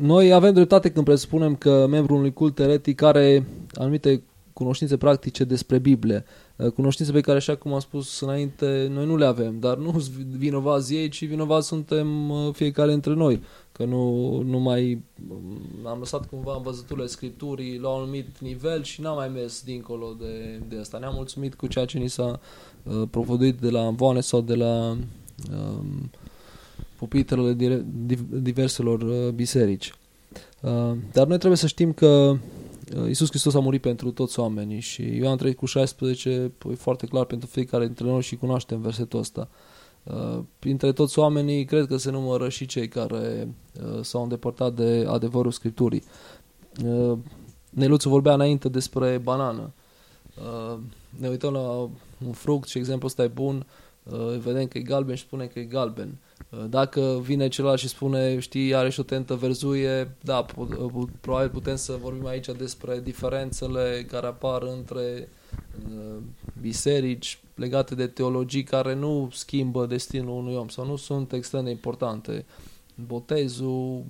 noi avem dreptate când presupunem că membrul unui cult eretic are anumite cunoștințe practice despre Biblie. Uh, Cunoștințe pe care, așa cum am spus înainte, noi nu le avem, dar nu sunt vinovați ei, ci vinovați suntem uh, fiecare dintre noi. Că nu, nu mai um, am lăsat cumva învățăturile Scripturii la un anumit nivel și n-am mai mers dincolo de, de asta. Ne-am mulțumit cu ceea ce ni s-a uh, propovăduit de la Învoane sau de la um, pupitrele dire- div- diverselor uh, biserici. Uh, dar noi trebuie să știm că uh, Iisus Hristos a murit pentru toți oamenii și Ioan 3 cu 16 e foarte clar pentru fiecare dintre noi și cunoaștem versetul ăsta. Uh, printre toți oamenii cred că se numără și cei care uh, s-au îndepărtat de adevărul Scripturii. Uh, Neluțu vorbea înainte despre banană. Uh, ne uităm la un fruct și exemplul ăsta e bun, uh, vedem că e galben și spune că e galben. Uh, Dacă vine celălalt și spune, știi, are și o tentă verzuie, da, pu- pu- probabil putem să vorbim aici despre diferențele care apar între uh, biserici legate de teologii care nu schimbă destinul unui om sau nu sunt extrem de importante. Botezul,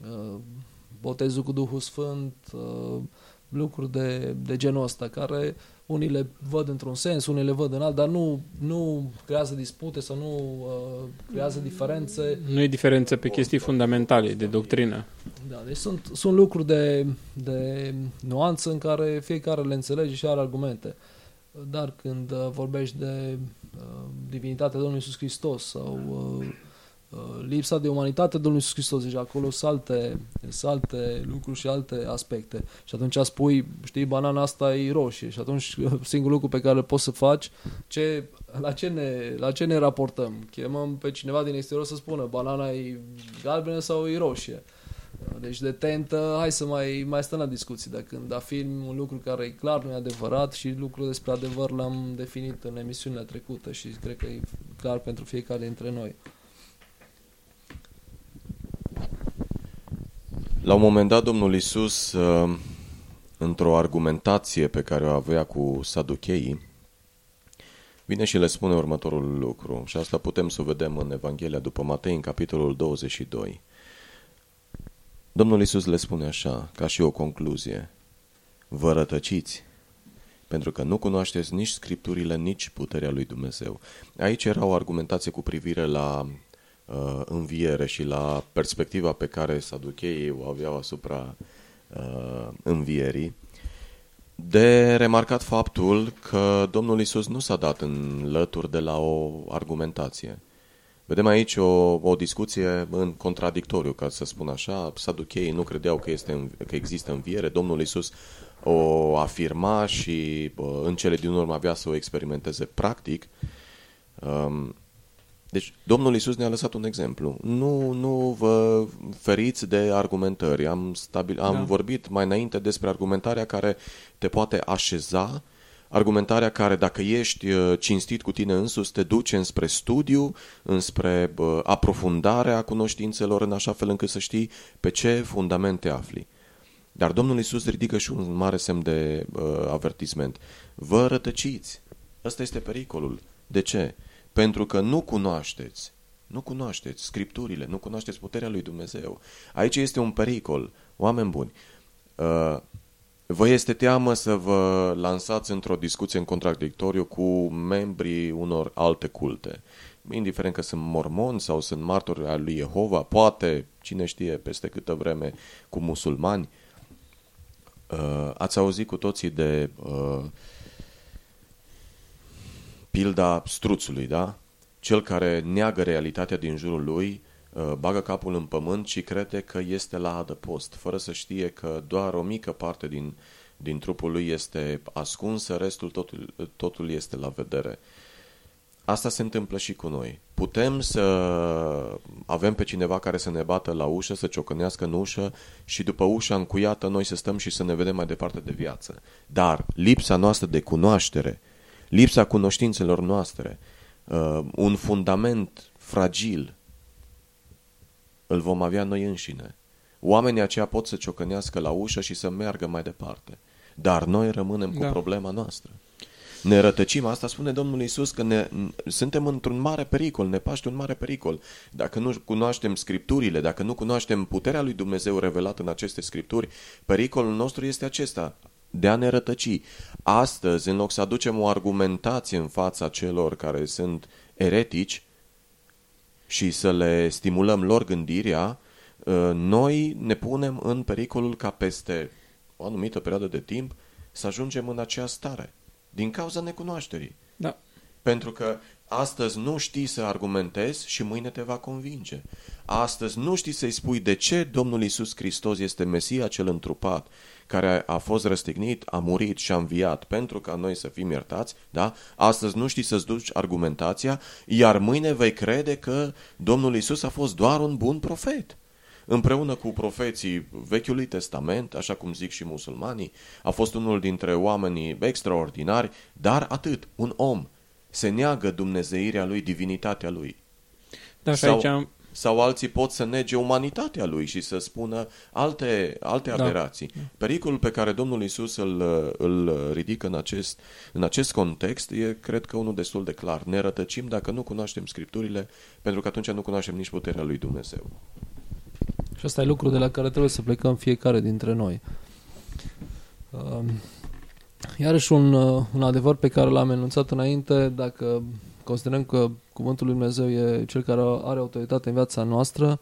uh, botezul cu Duhul Sfânt, uh, lucruri de, de genul ăsta, care unii le văd într-un sens, unii le văd în alt, dar nu, nu creează dispute sau nu uh, creează diferențe. Nu e diferență pe chestii fundamentale de doctrină. Da, deci sunt, sunt lucruri de, de nuanță în care fiecare le înțelege și are argumente. Dar când uh, vorbești de uh, divinitatea Domnului Iisus Hristos sau uh, uh, lipsa de umanitate Domnului Iisus Hristos, deci acolo sunt alte, sunt alte lucruri și alte aspecte. Și atunci spui, știi, banana asta e roșie și atunci singurul lucru pe care poți să faci, ce, la, ce ne, la ce ne raportăm? Chemăm pe cineva din exterior să spună banana e galbenă sau e roșie. Deci de tentă, hai să mai, mai stăm la discuții, dar când afirm un lucru care e clar, nu e adevărat și lucrul despre adevăr l-am definit în emisiunea trecută și cred că e clar pentru fiecare dintre noi. La un moment dat, Domnul Isus, uh, într-o argumentație pe care o avea cu saducheii, vine și le spune următorul lucru. Și asta putem să o vedem în Evanghelia după Matei, în capitolul 22. Domnul Isus le spune așa, ca și o concluzie. Vă rătăciți, pentru că nu cunoașteți nici Scripturile, nici puterea lui Dumnezeu. Aici era o argumentație cu privire la uh, înviere și la perspectiva pe care saducheii o aveau asupra uh, învierii. De remarcat faptul că Domnul Isus nu s-a dat în lături de la o argumentație. Vedem aici o, o discuție în contradictoriu, ca să spun așa. Saducheii nu credeau că, este, că există înviere. Domnul Isus o afirma și în cele din urmă avea să o experimenteze practic. Um, deci, Domnul Isus ne-a lăsat un exemplu. Nu, nu vă feriți de argumentări. Am, stabil, am da. vorbit mai înainte despre argumentarea care te poate așeza argumentarea care, dacă ești uh, cinstit cu tine însuți, te duce înspre studiu, înspre aprofundarea cunoștințelor, în așa fel încât să știi pe ce fundamente afli. Dar Domnul Isus ridică și un mare semn de uh, avertisment. Vă rătăciți. Ăsta este pericolul. De ce? Pentru că nu cunoașteți, nu cunoașteți scripturile, nu cunoașteți puterea lui Dumnezeu. Aici este un pericol. Oameni buni, uh, Vă este teamă să vă lansați într-o discuție în contradictoriu cu membrii unor alte culte. Indiferent că sunt mormoni sau sunt martori al lui Jehova, poate, cine știe, peste câtă vreme cu musulmani. Uh, ați auzit cu toții de uh, pilda struțului, da? Cel care neagă realitatea din jurul lui Uh, bagă capul în pământ și crede că este la adăpost, fără să știe că doar o mică parte din, din trupul lui este ascunsă, restul totul, totul este la vedere. Asta se întâmplă și cu noi. Putem să avem pe cineva care să ne bată la ușă, să ciocănească în ușă și după ușa încuiată noi să stăm și să ne vedem mai departe de viață. Dar lipsa noastră de cunoaștere, lipsa cunoștințelor noastre, uh, un fundament fragil îl vom avea noi înșine. Oamenii aceia pot să ciocănească la ușă și să meargă mai departe. Dar noi rămânem cu da. problema noastră. Ne rătăcim, asta spune Domnul Isus, că ne, suntem într-un mare pericol, ne paște un mare pericol. Dacă nu cunoaștem scripturile, dacă nu cunoaștem puterea lui Dumnezeu revelată în aceste scripturi, pericolul nostru este acesta, de a ne rătăci. Astăzi, în loc să aducem o argumentație în fața celor care sunt eretici, și să le stimulăm lor gândirea, ă, noi ne punem în pericolul ca peste o anumită perioadă de timp să ajungem în acea stare, din cauza necunoașterii. Da. Pentru că astăzi nu știi să argumentezi și mâine te va convinge. Astăzi nu știi să-i spui de ce Domnul Isus Hristos este Mesia cel întrupat care a fost răstignit, a murit și a înviat pentru ca noi să fim iertați, da? Astăzi nu știi să-ți duci argumentația, iar mâine vei crede că Domnul Isus a fost doar un bun profet. Împreună cu profeții Vechiului Testament, așa cum zic și musulmanii, a fost unul dintre oamenii extraordinari, dar atât, un om. Se neagă dumnezeirea lui, divinitatea lui. Da, și Sau... aici sau alții pot să nege umanitatea lui și să spună alte, alte da. aberații. Pericolul pe care Domnul Isus îl, îl ridică în acest, în acest context e, cred că, unul destul de clar. Ne rătăcim dacă nu cunoaștem Scripturile, pentru că atunci nu cunoaștem nici puterea lui Dumnezeu. Și asta e lucru de la care trebuie să plecăm fiecare dintre noi. Uh, iarăși un, uh, un adevăr pe care l-am enunțat înainte, dacă considerăm că Cuvântul lui Dumnezeu e cel care are autoritate în viața noastră,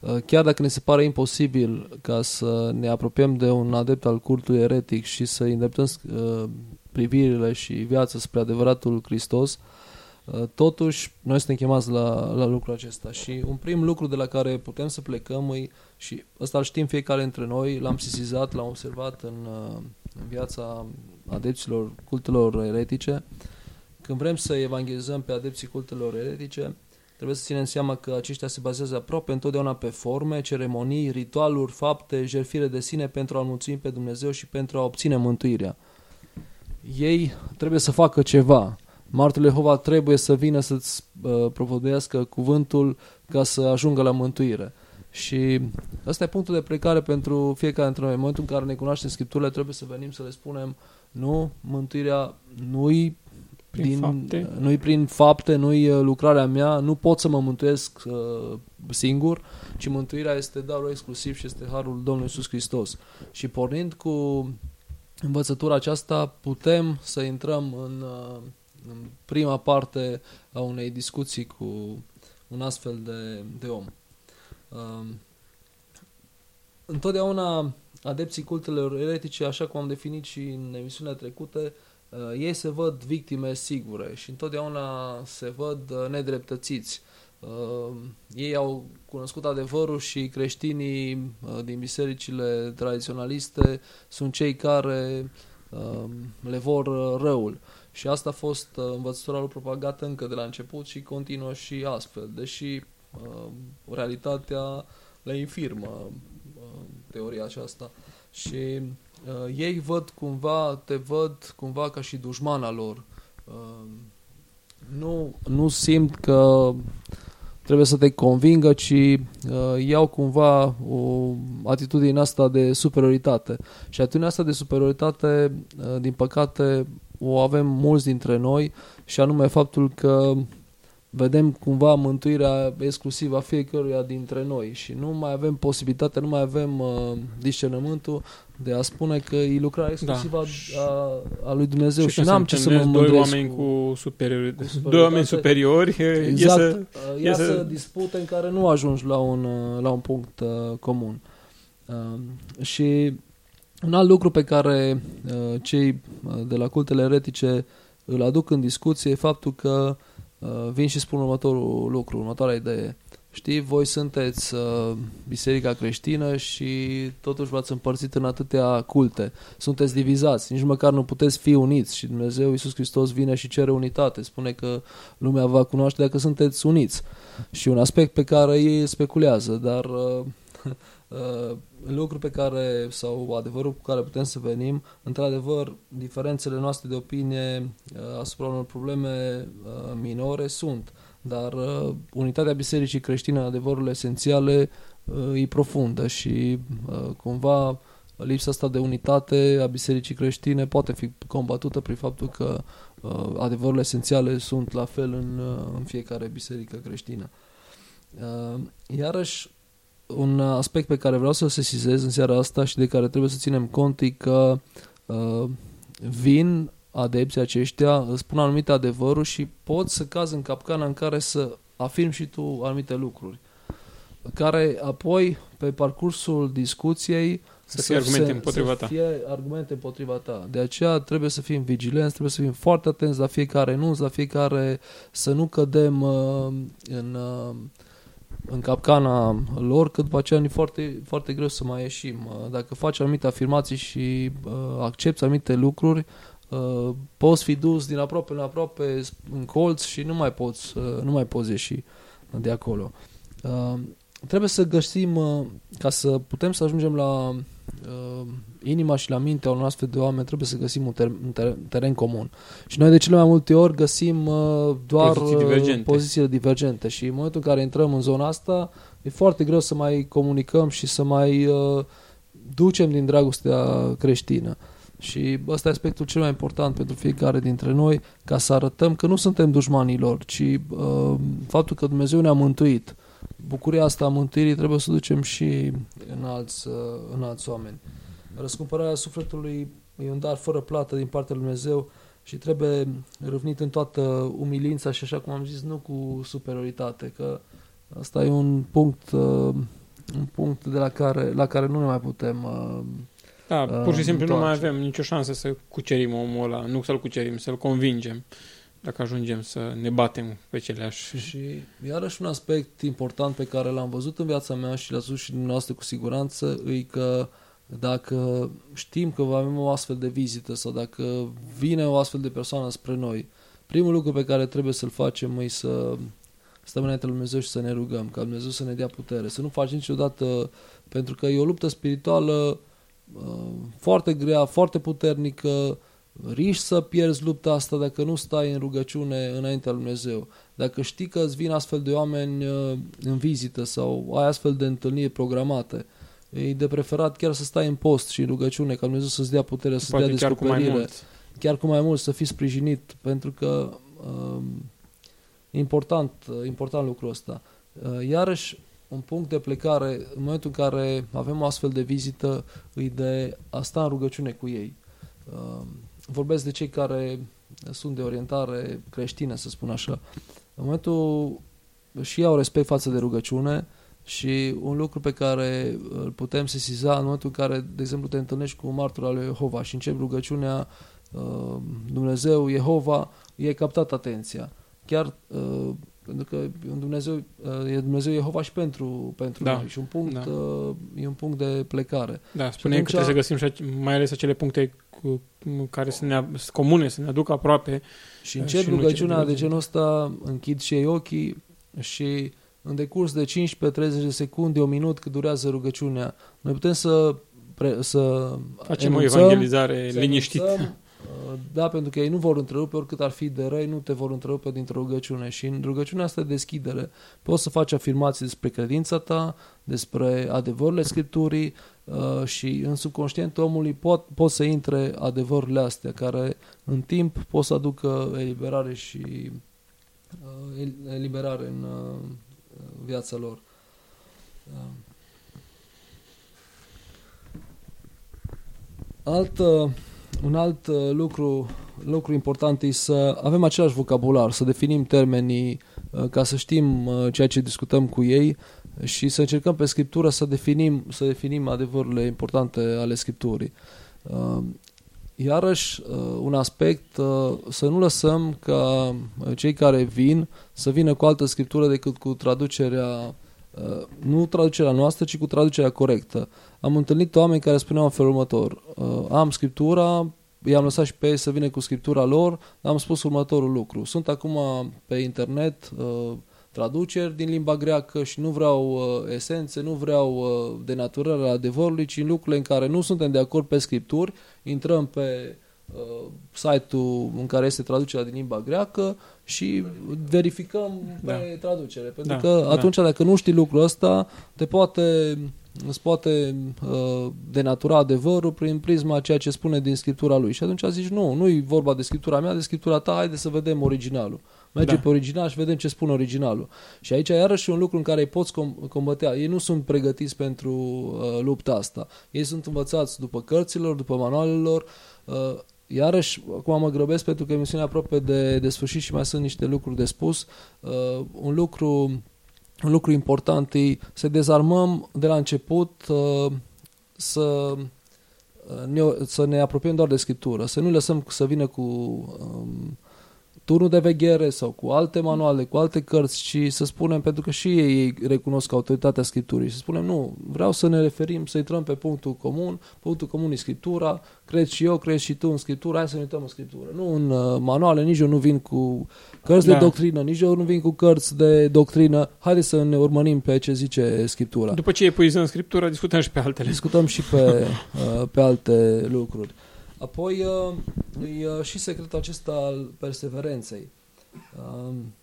uh, chiar dacă ne se pare imposibil ca să ne apropiem de un adept al cultului eretic și să îndreptăm uh, privirile și viața spre adevăratul Hristos, uh, totuși noi suntem chemați la, la lucrul acesta. Și un prim lucru de la care putem să plecăm e, și ăsta îl știm fiecare dintre noi, l-am sesizat, l-am observat în, în viața adepților cultelor eretice, când vrem să evangelizăm pe adepții cultelor eretice, trebuie să ținem seama că aceștia se bazează aproape întotdeauna pe forme, ceremonii, ritualuri, fapte, jertfire de sine pentru a mulțumi pe Dumnezeu și pentru a obține mântuirea. Ei trebuie să facă ceva. Martul Jehova trebuie să vină să-ți uh, propovăduiască cuvântul ca să ajungă la mântuire. Și ăsta e punctul de plecare pentru fiecare dintre noi. În momentul în care ne cunoaștem Scripturile, trebuie să venim să le spunem nu, mântuirea nu-i Prin din, fapte. nu-i prin fapte, nu-i uh, lucrarea mea, nu pot să mă mântuiesc uh, singur, ci mântuirea este darul exclusiv și este harul Domnului Iisus Hristos. Și pornind cu învățătura aceasta, putem să intrăm în, uh, în prima parte a unei discuții cu un astfel de, de om. Uh, întotdeauna adepții cultelor eretice, așa cum am definit și în emisiunea trecută, uh, ei se văd victime sigure și întotdeauna se văd uh, nedreptățiți. Uh, ei au cunoscut adevărul și creștinii uh, din bisericile tradiționaliste sunt cei care uh, le vor uh, răul. Și asta a fost uh, învățătura lor propagată încă de la început și continuă și astfel, deși uh, realitatea le infirmă uh, teoria aceasta. Și uh, ei văd cumva, te văd cumva ca și dușmana lor. Uh, nu, nu simt că trebuie să te convingă, ci uh, iau cumva o atitudine asta de superioritate. Și atitudinea asta de superioritate, uh, din păcate, o avem mulți dintre noi și anume faptul că vedem cumva mântuirea exclusivă a fiecăruia dintre noi și nu mai avem posibilitatea, nu mai avem uh, discernământul de a spune că e lucrarea exclusivă Da. a, a, a lui Dumnezeu și, când n-am se ce să mă întâlnesc doi mândresc oameni cu... cu, superiori, cu doi oameni superioritate. superiori, e Exact, să... uh, iasă să- dispute în care nu ajungi la un, uh, la un punct uh, comun. Uh, și un alt lucru pe care uh, cei uh, de la cultele eretice îl aduc în discuție e faptul că uh, vin și spun următorul lucru, următoarea idee. Știi, voi sunteți uh, biserica creștină și totuși v-ați împărțit în atâtea culte. Sunteți divizați, nici măcar nu puteți fi uniți și Dumnezeu Iisus Hristos vine și cere unitate. Spune că lumea va cunoaște dacă sunteți uniți. Și un aspect pe care ei speculează, dar uh, uh, lucru pe care, sau adevărul cu care putem să venim, într-adevăr, diferențele noastre de opinie uh, asupra unor probleme uh, minore sunt, dar uh, unitatea bisericii creștine, adevărurile esențiale, uh, e profundă și uh, cumva lipsa asta de unitate a bisericii creștine poate fi combatută prin faptul că uh, adevărurile esențiale sunt la fel în, uh, în fiecare biserică creștină. Uh, iarăși, un aspect pe care vreau să-l sesizez în seara asta și de care trebuie să ținem cont e că uh, vin adepții aceștia, îți spun anumite adevăruri și pot să caz în capcana în care să afirm și tu anumite lucruri care apoi, pe parcursul discuției, Să fie argumente împotriva ta. Să fie argumente împotriva ta. De aceea trebuie să fim vigilenți, trebuie să fim foarte atenți la fiecare anunț, la fiecare, să nu cădem uh, în, uh, în capcana lor, că după aceea e foarte, foarte greu să mai ieșim. Uh, Dacă faci anumite afirmații și uh, accepti anumite lucruri, uh, poți fi dus din aproape în aproape în colț și nu mai poți, uh, nu mai poți ieși de acolo. Uh, trebuie să găsim, uh, ca să putem să ajungem la uh, inima și la mintea unor astfel de oameni, trebuie să găsim un, ter- un ter- teren comun. Și noi de cele mai multe ori găsim uh, doar Poziții uh, divergente. pozițiile divergente și în momentul în care intrăm în zona asta, e foarte greu să mai comunicăm și să mai uh, ducem din dragostea creștină. Și ăsta e aspectul cel mai important pentru fiecare dintre noi, ca să arătăm că nu suntem dușmanii lor, ci uh, faptul că Dumnezeu ne-a mântuit bucuria asta a mântuirii trebuie să o ducem și în alți, uh, în alți oameni. Răscumpărarea sufletului e un dar fără plată din partea lui Dumnezeu și trebuie râvnit în toată umilința și așa cum am zis, nu cu superioritate, că asta e un punct, uh, un punct de la care, la care nu ne mai putem uh, Da, pur și uh, simplu nu mai întoarce. avem nicio șansă să cucerim omul ăla, nu să-l cucerim, să-l convingem dacă ajungem să ne batem pe celeași. Și iarăși un aspect important pe care l-am văzut în viața mea și l-ați văzut și dumneavoastră cu siguranță, e că dacă știm că avem o astfel de vizită sau dacă vine o astfel de persoană spre noi, primul lucru pe care trebuie să-l facem e să stăm înainte lui Dumnezeu și să ne rugăm, ca Dumnezeu să ne dea putere, să nu facem niciodată, pentru că e o luptă spirituală uh, foarte grea, foarte puternică, riști să pierzi lupta asta dacă nu stai în rugăciune înaintea lui Dumnezeu. Dacă știi că îți vin astfel de oameni uh, în vizită sau ai astfel de întâlniri programate, e de preferat chiar să stai în post și în rugăciune, ca Dumnezeu să-ți dea putere, să-ți dea Poate chiar cu mai descoperire mult. chiar cu mai mult să fii sprijinit, pentru că um, e important, uh, important lucrul ăsta. Uh, Iarăși, un punct de plecare, în momentul în care avem o astfel de vizită, e de a sta în rugăciune cu ei. Um, Vorbesc de cei care sunt de orientare creștină, să spun așa. În momentul și ei au respect față de rugăciune și un lucru pe care îl putem sesiza în momentul în care, de exemplu, te întâlnești cu un martor al lui Jehova și începi rugăciunea uh, Dumnezeu, Jehova, e captat atenția. Chiar uh, pentru că e un Dumnezeu, uh, e Dumnezeu Jehova și pentru, pentru Da, noi și un punct, da. uh, e un punct de plecare. Da, spuneai că atunci- trebuie să găsim și ace- mai ales acele puncte cu, care să ne, sunt comune, să ne aducă aproape. Și Eh, încep și nu rugăciunea cele de de genul ăsta, închid și ei ochii și în decurs de 15-30 de secunde, un minut cât durează rugăciunea, noi putem să, pre, să Facem enunțăm, o evangelizare să liniștită. Enunțăm, uh, Da, pentru că ei nu vor întrerupe, oricât ar fi de răi, nu te vor întrerupe dintr-o rugăciune. Și în rugăciunea asta de deschidere poți să faci afirmații despre credința ta, despre adevărurile Scripturii uh, și în subconștientul omului pot, pot să intre adevărurile astea, care în timp pot să aducă eliberare și uh, el- eliberare în uh, viața lor. Uh. Alt, uh, un alt uh, lucru, lucru important e să avem același vocabular, să definim termenii uh, ca să știm uh, ceea ce discutăm cu ei și să încercăm pe Scriptură să definim, să definim adevărurile importante ale Scripturii. Uh, Iarăși, uh, un aspect, uh, să nu lăsăm ca uh, cei care vin să vină cu altă scriptură decât cu traducerea, uh, nu traducerea noastră, ci cu traducerea corectă. Am întâlnit oameni care spuneau în felul următor, uh, am scriptura, i-am lăsat și pe ei să vină cu scriptura lor, am spus următorul lucru. Sunt acum pe internet uh, traduceri din limba greacă și nu vreau uh, esențe, nu vreau uh, denaturarea adevărului, ci în lucrurile în care nu suntem de acord pe scripturi, intrăm pe uh, site-ul în care este traducerea din limba greacă și verificăm pe Da. traducere. Pentru Da, că da. atunci dacă nu știi lucrul ăsta, te poate, îți poate uh, denatura adevărul prin prisma a ceea ce spune din scriptura lui. Și atunci zici, nu, nu e vorba de scriptura mea, de scriptura ta, haide să vedem originalul. Merge Da. pe original și vedem ce spune originalul. Și aici iarăși e un lucru în care îi poți com- combătea. Ei nu sunt pregătiți pentru uh, lupta asta. Ei sunt învățați după cărților, după manualelor. Uh, iarăși, acum mă grăbesc pentru că emisiunea e aproape de, de sfârșit și mai sunt niște lucruri de spus. Uh, un lucru un lucru important e să dezarmăm de la început uh, să uh, ne, să ne apropiem doar de Scriptură, să nu lăsăm să vină cu um, turnul de veghere sau cu alte manuale, cu alte cărți, ci să spunem, pentru că și ei recunosc autoritatea Scripturii, să spunem, nu, vreau să ne referim, să intrăm pe punctul comun, punctul comun e Scriptura, cred și eu, crezi și tu în Scriptură, hai să ne uităm în Scriptură. Nu în uh, manuale, nici eu nu vin cu cărți Da. de doctrină, nici eu nu vin cu cărți de doctrină, haideți să ne urmărim pe ce zice Scriptura. După ce epuizăm Scriptura, discutăm și pe altele. Discutăm și pe, uh, pe alte lucruri. Apoi uh, e uh, și secretul acesta al perseverenței. Um,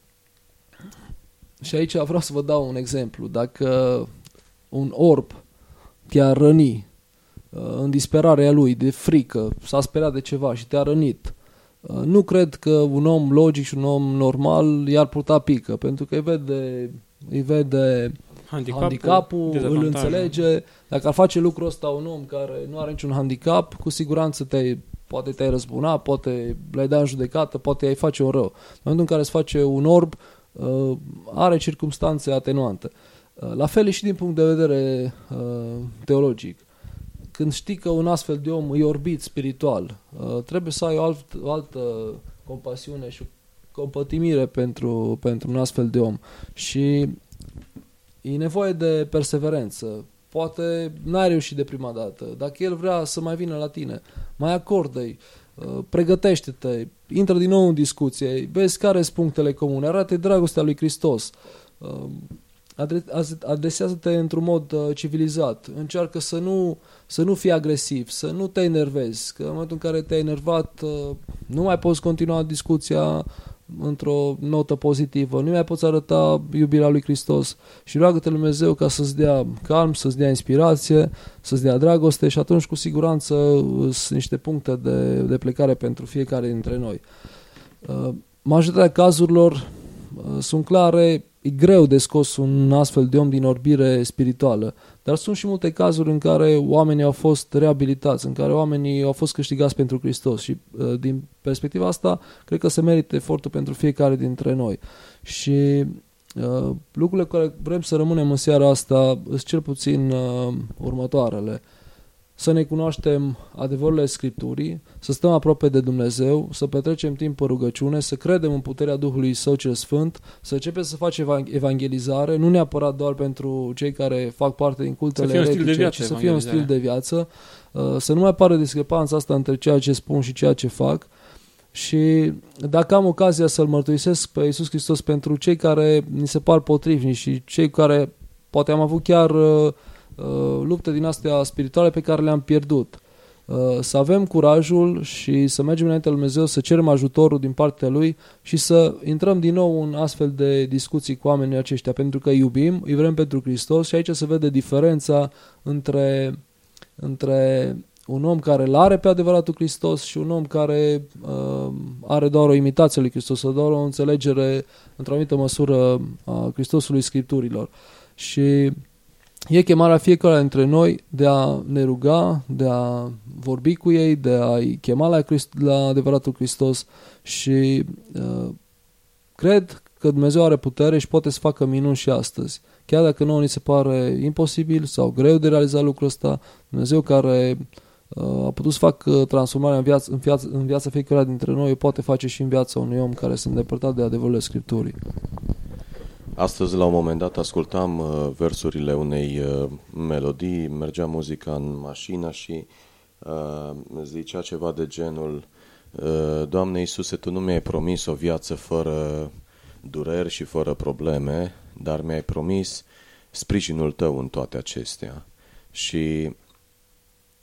Și aici vreau să vă dau un exemplu. Dacă un orb te-a răni uh, în disperarea lui, de frică, s-a speriat de ceva și te-a rănit, uh, nu cred că un om logic și un om normal i-ar purta pică, pentru că îi vede îi vede handicapul, handicapul îl dezavantajul. înțelege. Dacă ar face lucrul ăsta un om care nu are niciun handicap, cu siguranță te poate te-ai răzbuna, poate le-ai da în judecată, poate ai face un rău. În momentul în care îți face un orb, uh, are circumstanțe atenuante. Uh, La fel e și din punct de vedere uh, teologic. Când știi că un astfel de om e orbit spiritual, uh, trebuie să ai o, alt, o altă compasiune și o compătimire pentru, pentru un astfel de om. Și e nevoie de perseverență. Poate n-ai reușit de prima dată. Dacă el vrea să mai vină la tine, mai acordă-i, uh, pregătește-te, intră din nou în discuție, vezi care sunt punctele comune, arată dragostea lui Hristos. Uh, adre- az- Adresează-te într-un mod uh, civilizat. Încearcă să nu, să nu fii agresiv, să nu te enervezi. Că în momentul în care te-ai enervat, uh, nu mai poți continua discuția într-o notă pozitivă, nu mai poți arăta iubirea lui Hristos. Și roagă-te lui Dumnezeu ca să-ți dea calm, să-ți dea inspirație, să-ți dea dragoste și atunci cu siguranță uh, sunt niște puncte de, de plecare pentru fiecare dintre noi. Uh, Majoritatea cazurilor uh, sunt clare, e greu de scos un astfel de om din orbire spirituală, dar sunt și multe cazuri în care oamenii au fost reabilitați, în care oamenii au fost câștigați pentru Hristos și uh, din perspectiva asta cred că se merită efortul pentru fiecare dintre noi. Și uh, lucrurile cu care vrem să rămânem în seara asta sunt cel puțin uh, următoarele. Să ne cunoaștem adevărurile Scripturii, să stăm aproape de Dumnezeu, să petrecem timp în rugăciune, să credem în puterea Duhului Său cel Sfânt, să începem să facem evang- evangelizare, nu neapărat doar pentru cei care fac parte din cultele Să fie un stil de eretice, viață, ci să fie un stil de evangelizarea. viață, uh, să nu mai apară discrepanța asta între ceea ce spun și ceea ce fac, și dacă am ocazia să-L mărturisesc pe Iisus Hristos pentru cei care ni se par potrivnici și cei care poate am avut chiar uh, uh, lupte din astea spirituale pe care le-am pierdut. Uh, să avem curajul și să mergem înainte lui Dumnezeu, să cerem ajutorul din partea Lui și să intrăm din nou în astfel de discuții cu oamenii aceștia, pentru că îi iubim, îi vrem pentru Hristos și aici se vede diferența între, între un om care îl are pe adevăratul Hristos și un om care uh, are doar o imitație lui Hristos, sau doar o înțelegere într-o anumită măsură a Hristosului Scripturilor. Și e chemarea fiecare dintre noi de a ne ruga, de a vorbi cu ei, de a-i chema la, Christ, la adevăratul Hristos și uh, cred că Dumnezeu are putere și poate să facă minuni și astăzi. Chiar dacă nouă ni se pare imposibil sau greu de realizat lucrul ăsta, Dumnezeu care uh, a putut să facă transformarea în viață, în, viață, în viața fiecare dintre noi, o poate face și în viața unui om care se îndepărtat de adevărurile Scripturii. Astăzi, la un moment dat, ascultam uh, versurile unei uh, melodii, mergea muzica în mașină și uh, zicea ceva de genul uh, Doamne Iisuse, Tu nu mi-ai promis o viață fără dureri și fără probleme, dar mi-ai promis sprijinul Tău în toate acestea. Și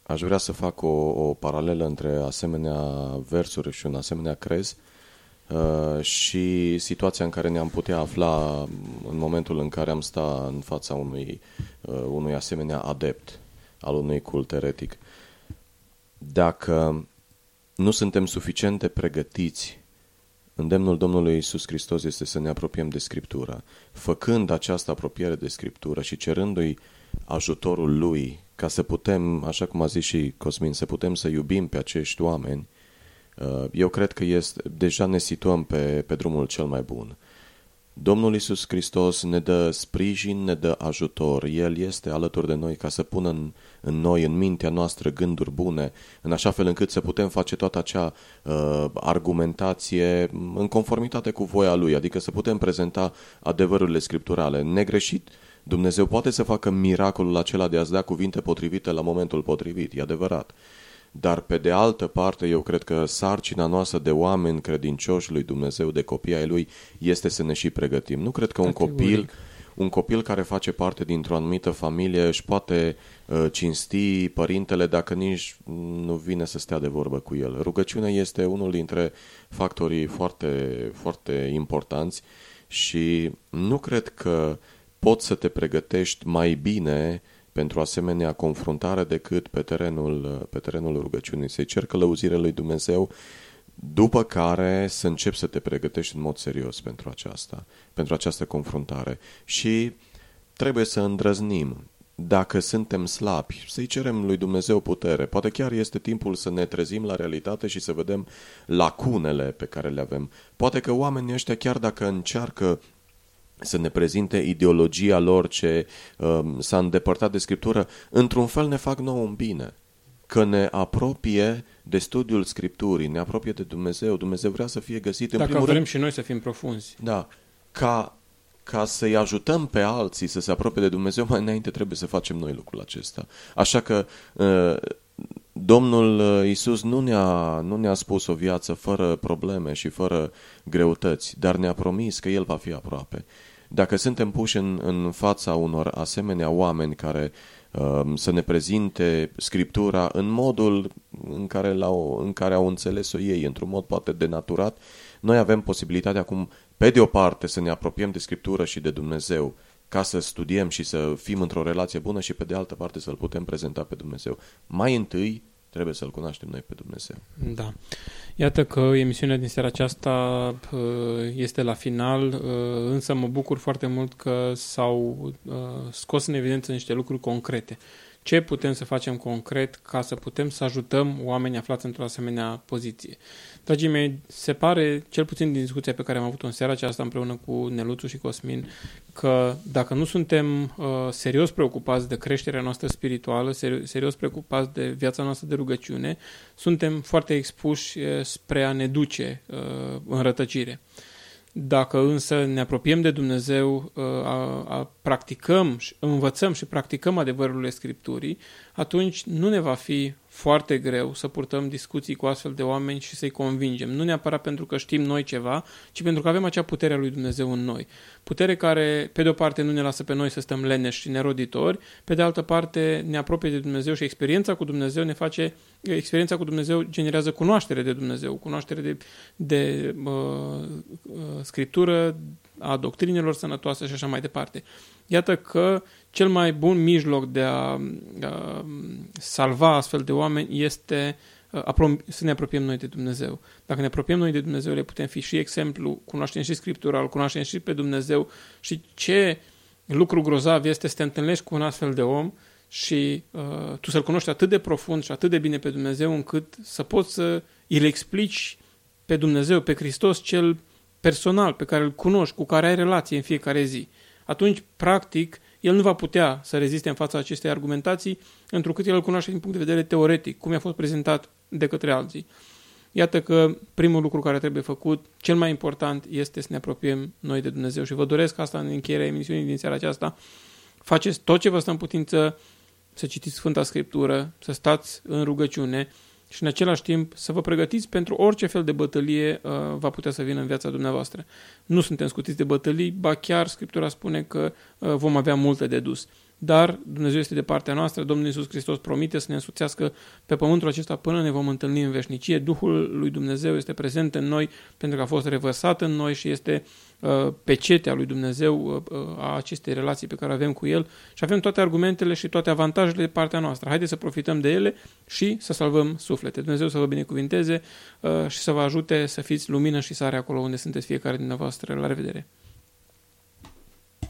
aș vrea să fac o, o paralelă între asemenea versuri și un asemenea crez uh, și situația în care ne-am putea afla în momentul în care am sta în fața unui, uh, unui asemenea adept al unui cult eretic. Dacă nu suntem suficient de pregătiți, îndemnul Domnului Isus Hristos este să ne apropiem de Scriptură. Făcând această apropiere de Scriptură și cerându-i ajutorul Lui ca să putem, așa cum a zis și Cosmin, să putem să iubim pe acești oameni, uh, eu cred că este, deja ne situăm pe, pe drumul cel mai bun. Domnul Isus Hristos ne dă sprijin, ne dă ajutor. El este alături de noi ca să pună în, în noi, în mintea noastră, gânduri bune, în așa fel încât să putem face toată acea uh, argumentație în conformitate cu voia Lui, adică să putem prezenta adevărurile scripturale. Negreșit, Dumnezeu poate să facă miracolul acela de a-ți da cuvinte potrivite la momentul potrivit, e adevărat. Dar pe de altă parte, eu cred că sarcina noastră de oameni credincioși lui Dumnezeu, de copii ai lui, este să ne și pregătim. Nu cred că un Categoric. copil, un copil care face parte dintr-o anumită familie își poate uh, cinsti părintele dacă nici nu vine să stea de vorbă cu el. Rugăciunea este unul dintre factorii foarte, foarte importanți și nu cred că poți să te pregătești mai bine pentru asemenea confruntare decât pe terenul, pe terenul rugăciunii. Să-i cer călăuzirea lui Dumnezeu după care să începi să te pregătești în mod serios pentru aceasta, pentru această confruntare. Și trebuie să îndrăznim. Dacă suntem slabi, să-i cerem lui Dumnezeu putere. Poate chiar este timpul să ne trezim la realitate și să vedem lacunele pe care le avem. Poate că oamenii ăștia, chiar dacă încearcă să ne prezinte ideologia lor ce um, s-a îndepărtat de Scriptură, într-un fel ne fac nou un bine. Că ne apropie de studiul Scripturii, ne apropie de Dumnezeu. Dumnezeu vrea să fie găsit Dacă în primul vrem rând. și noi să fim profunzi. Da, ca, ca să-i ajutăm pe alții să se apropie de Dumnezeu, mai înainte trebuie să facem noi lucrul acesta. Așa că uh, Domnul Isus nu ne-a, nu ne-a spus o viață fără probleme și fără greutăți, dar ne-a promis că El va fi aproape. Dacă suntem puși în, în fața unor asemenea oameni care uh, să ne prezinte Scriptura în modul în care, l-au, în care au înțeles-o ei, într-un mod poate denaturat, noi avem posibilitatea acum, pe de o parte, să ne apropiem de Scriptură și de Dumnezeu, ca să studiem și să fim într-o relație bună și pe de altă parte să-L putem prezenta pe Dumnezeu. Mai întâi trebuie să-L cunoaștem noi pe Dumnezeu. Da. Iată că emisiunea din seara aceasta uh, este la final, uh, însă mă bucur foarte mult că s-au uh, scos în evidență niște lucruri concrete. Ce putem să facem concret ca să putem să ajutăm oamenii aflați într-o asemenea poziție? Dragii mei, se pare, cel puțin din discuția pe care am avut-o în seara aceasta împreună cu Neluțu și Cosmin, că dacă nu suntem uh, serios preocupați de creșterea noastră spirituală, seri- serios preocupați de viața noastră de rugăciune, suntem foarte expuși uh, spre a ne duce uh, în rătăcire. Dacă însă ne apropiem de Dumnezeu, uh, a, a practicăm, învățăm și practicăm adevărurile Scripturii, atunci nu ne va fi foarte greu să purtăm discuții cu astfel de oameni și să-i convingem. Nu neapărat pentru că știm noi ceva, ci pentru că avem acea putere a lui Dumnezeu în noi. Putere care, pe de o parte, nu ne lasă pe noi să stăm leneși și neroditori, pe de altă parte ne apropie de Dumnezeu și experiența cu Dumnezeu ne face, experiența cu Dumnezeu generează cunoaștere de Dumnezeu, cunoaștere de, de uh, uh, scriptură, a doctrinelor sănătoase și așa mai departe. Iată că cel mai bun mijloc de a, a salva astfel de oameni este a, să ne apropiem noi de Dumnezeu. Dacă ne apropiem noi de Dumnezeu, le putem fi și exemplu, cunoaștem și Scriptura, îl cunoaștem și pe Dumnezeu și ce lucru grozav este să te întâlnești cu un astfel de om și uh, tu să-L cunoști atât de profund și atât de bine pe Dumnezeu încât să poți să îl explici pe Dumnezeu, pe Hristos cel personal, pe care îl cunoști, cu care ai relație în fiecare zi. Atunci, practic, el nu va putea să reziste în fața acestei argumentații, întrucât el îl cunoaște din punct de vedere teoretic, cum i-a fost prezentat de către alții. Iată că primul lucru care trebuie făcut, cel mai important, este să ne apropiem noi de Dumnezeu. Și vă doresc asta în încheierea emisiunii din seara aceasta. Faceți tot ce vă stă în putință să citiți Sfânta Scriptură, să stați în rugăciune, și în același timp să vă pregătiți pentru orice fel de bătălie uh, va putea să vină în viața dumneavoastră. Nu suntem scutiți de bătălii, ba chiar Scriptura spune că uh, vom avea multe de dus. Dar Dumnezeu este de partea noastră, Domnul Iisus Hristos promite să ne însuțească pe pământul acesta până ne vom întâlni în veșnicie. Duhul lui Dumnezeu este prezent în noi pentru că a fost revărsat în noi și este uh, pecetea lui Dumnezeu uh, a acestei relații pe care avem cu El și avem toate argumentele și toate avantajele de partea noastră. Haideți să profităm de ele și să salvăm suflete. Dumnezeu să vă binecuvinteze uh, și să vă ajute să fiți lumină și sare acolo unde sunteți fiecare dintre voastre. La revedere!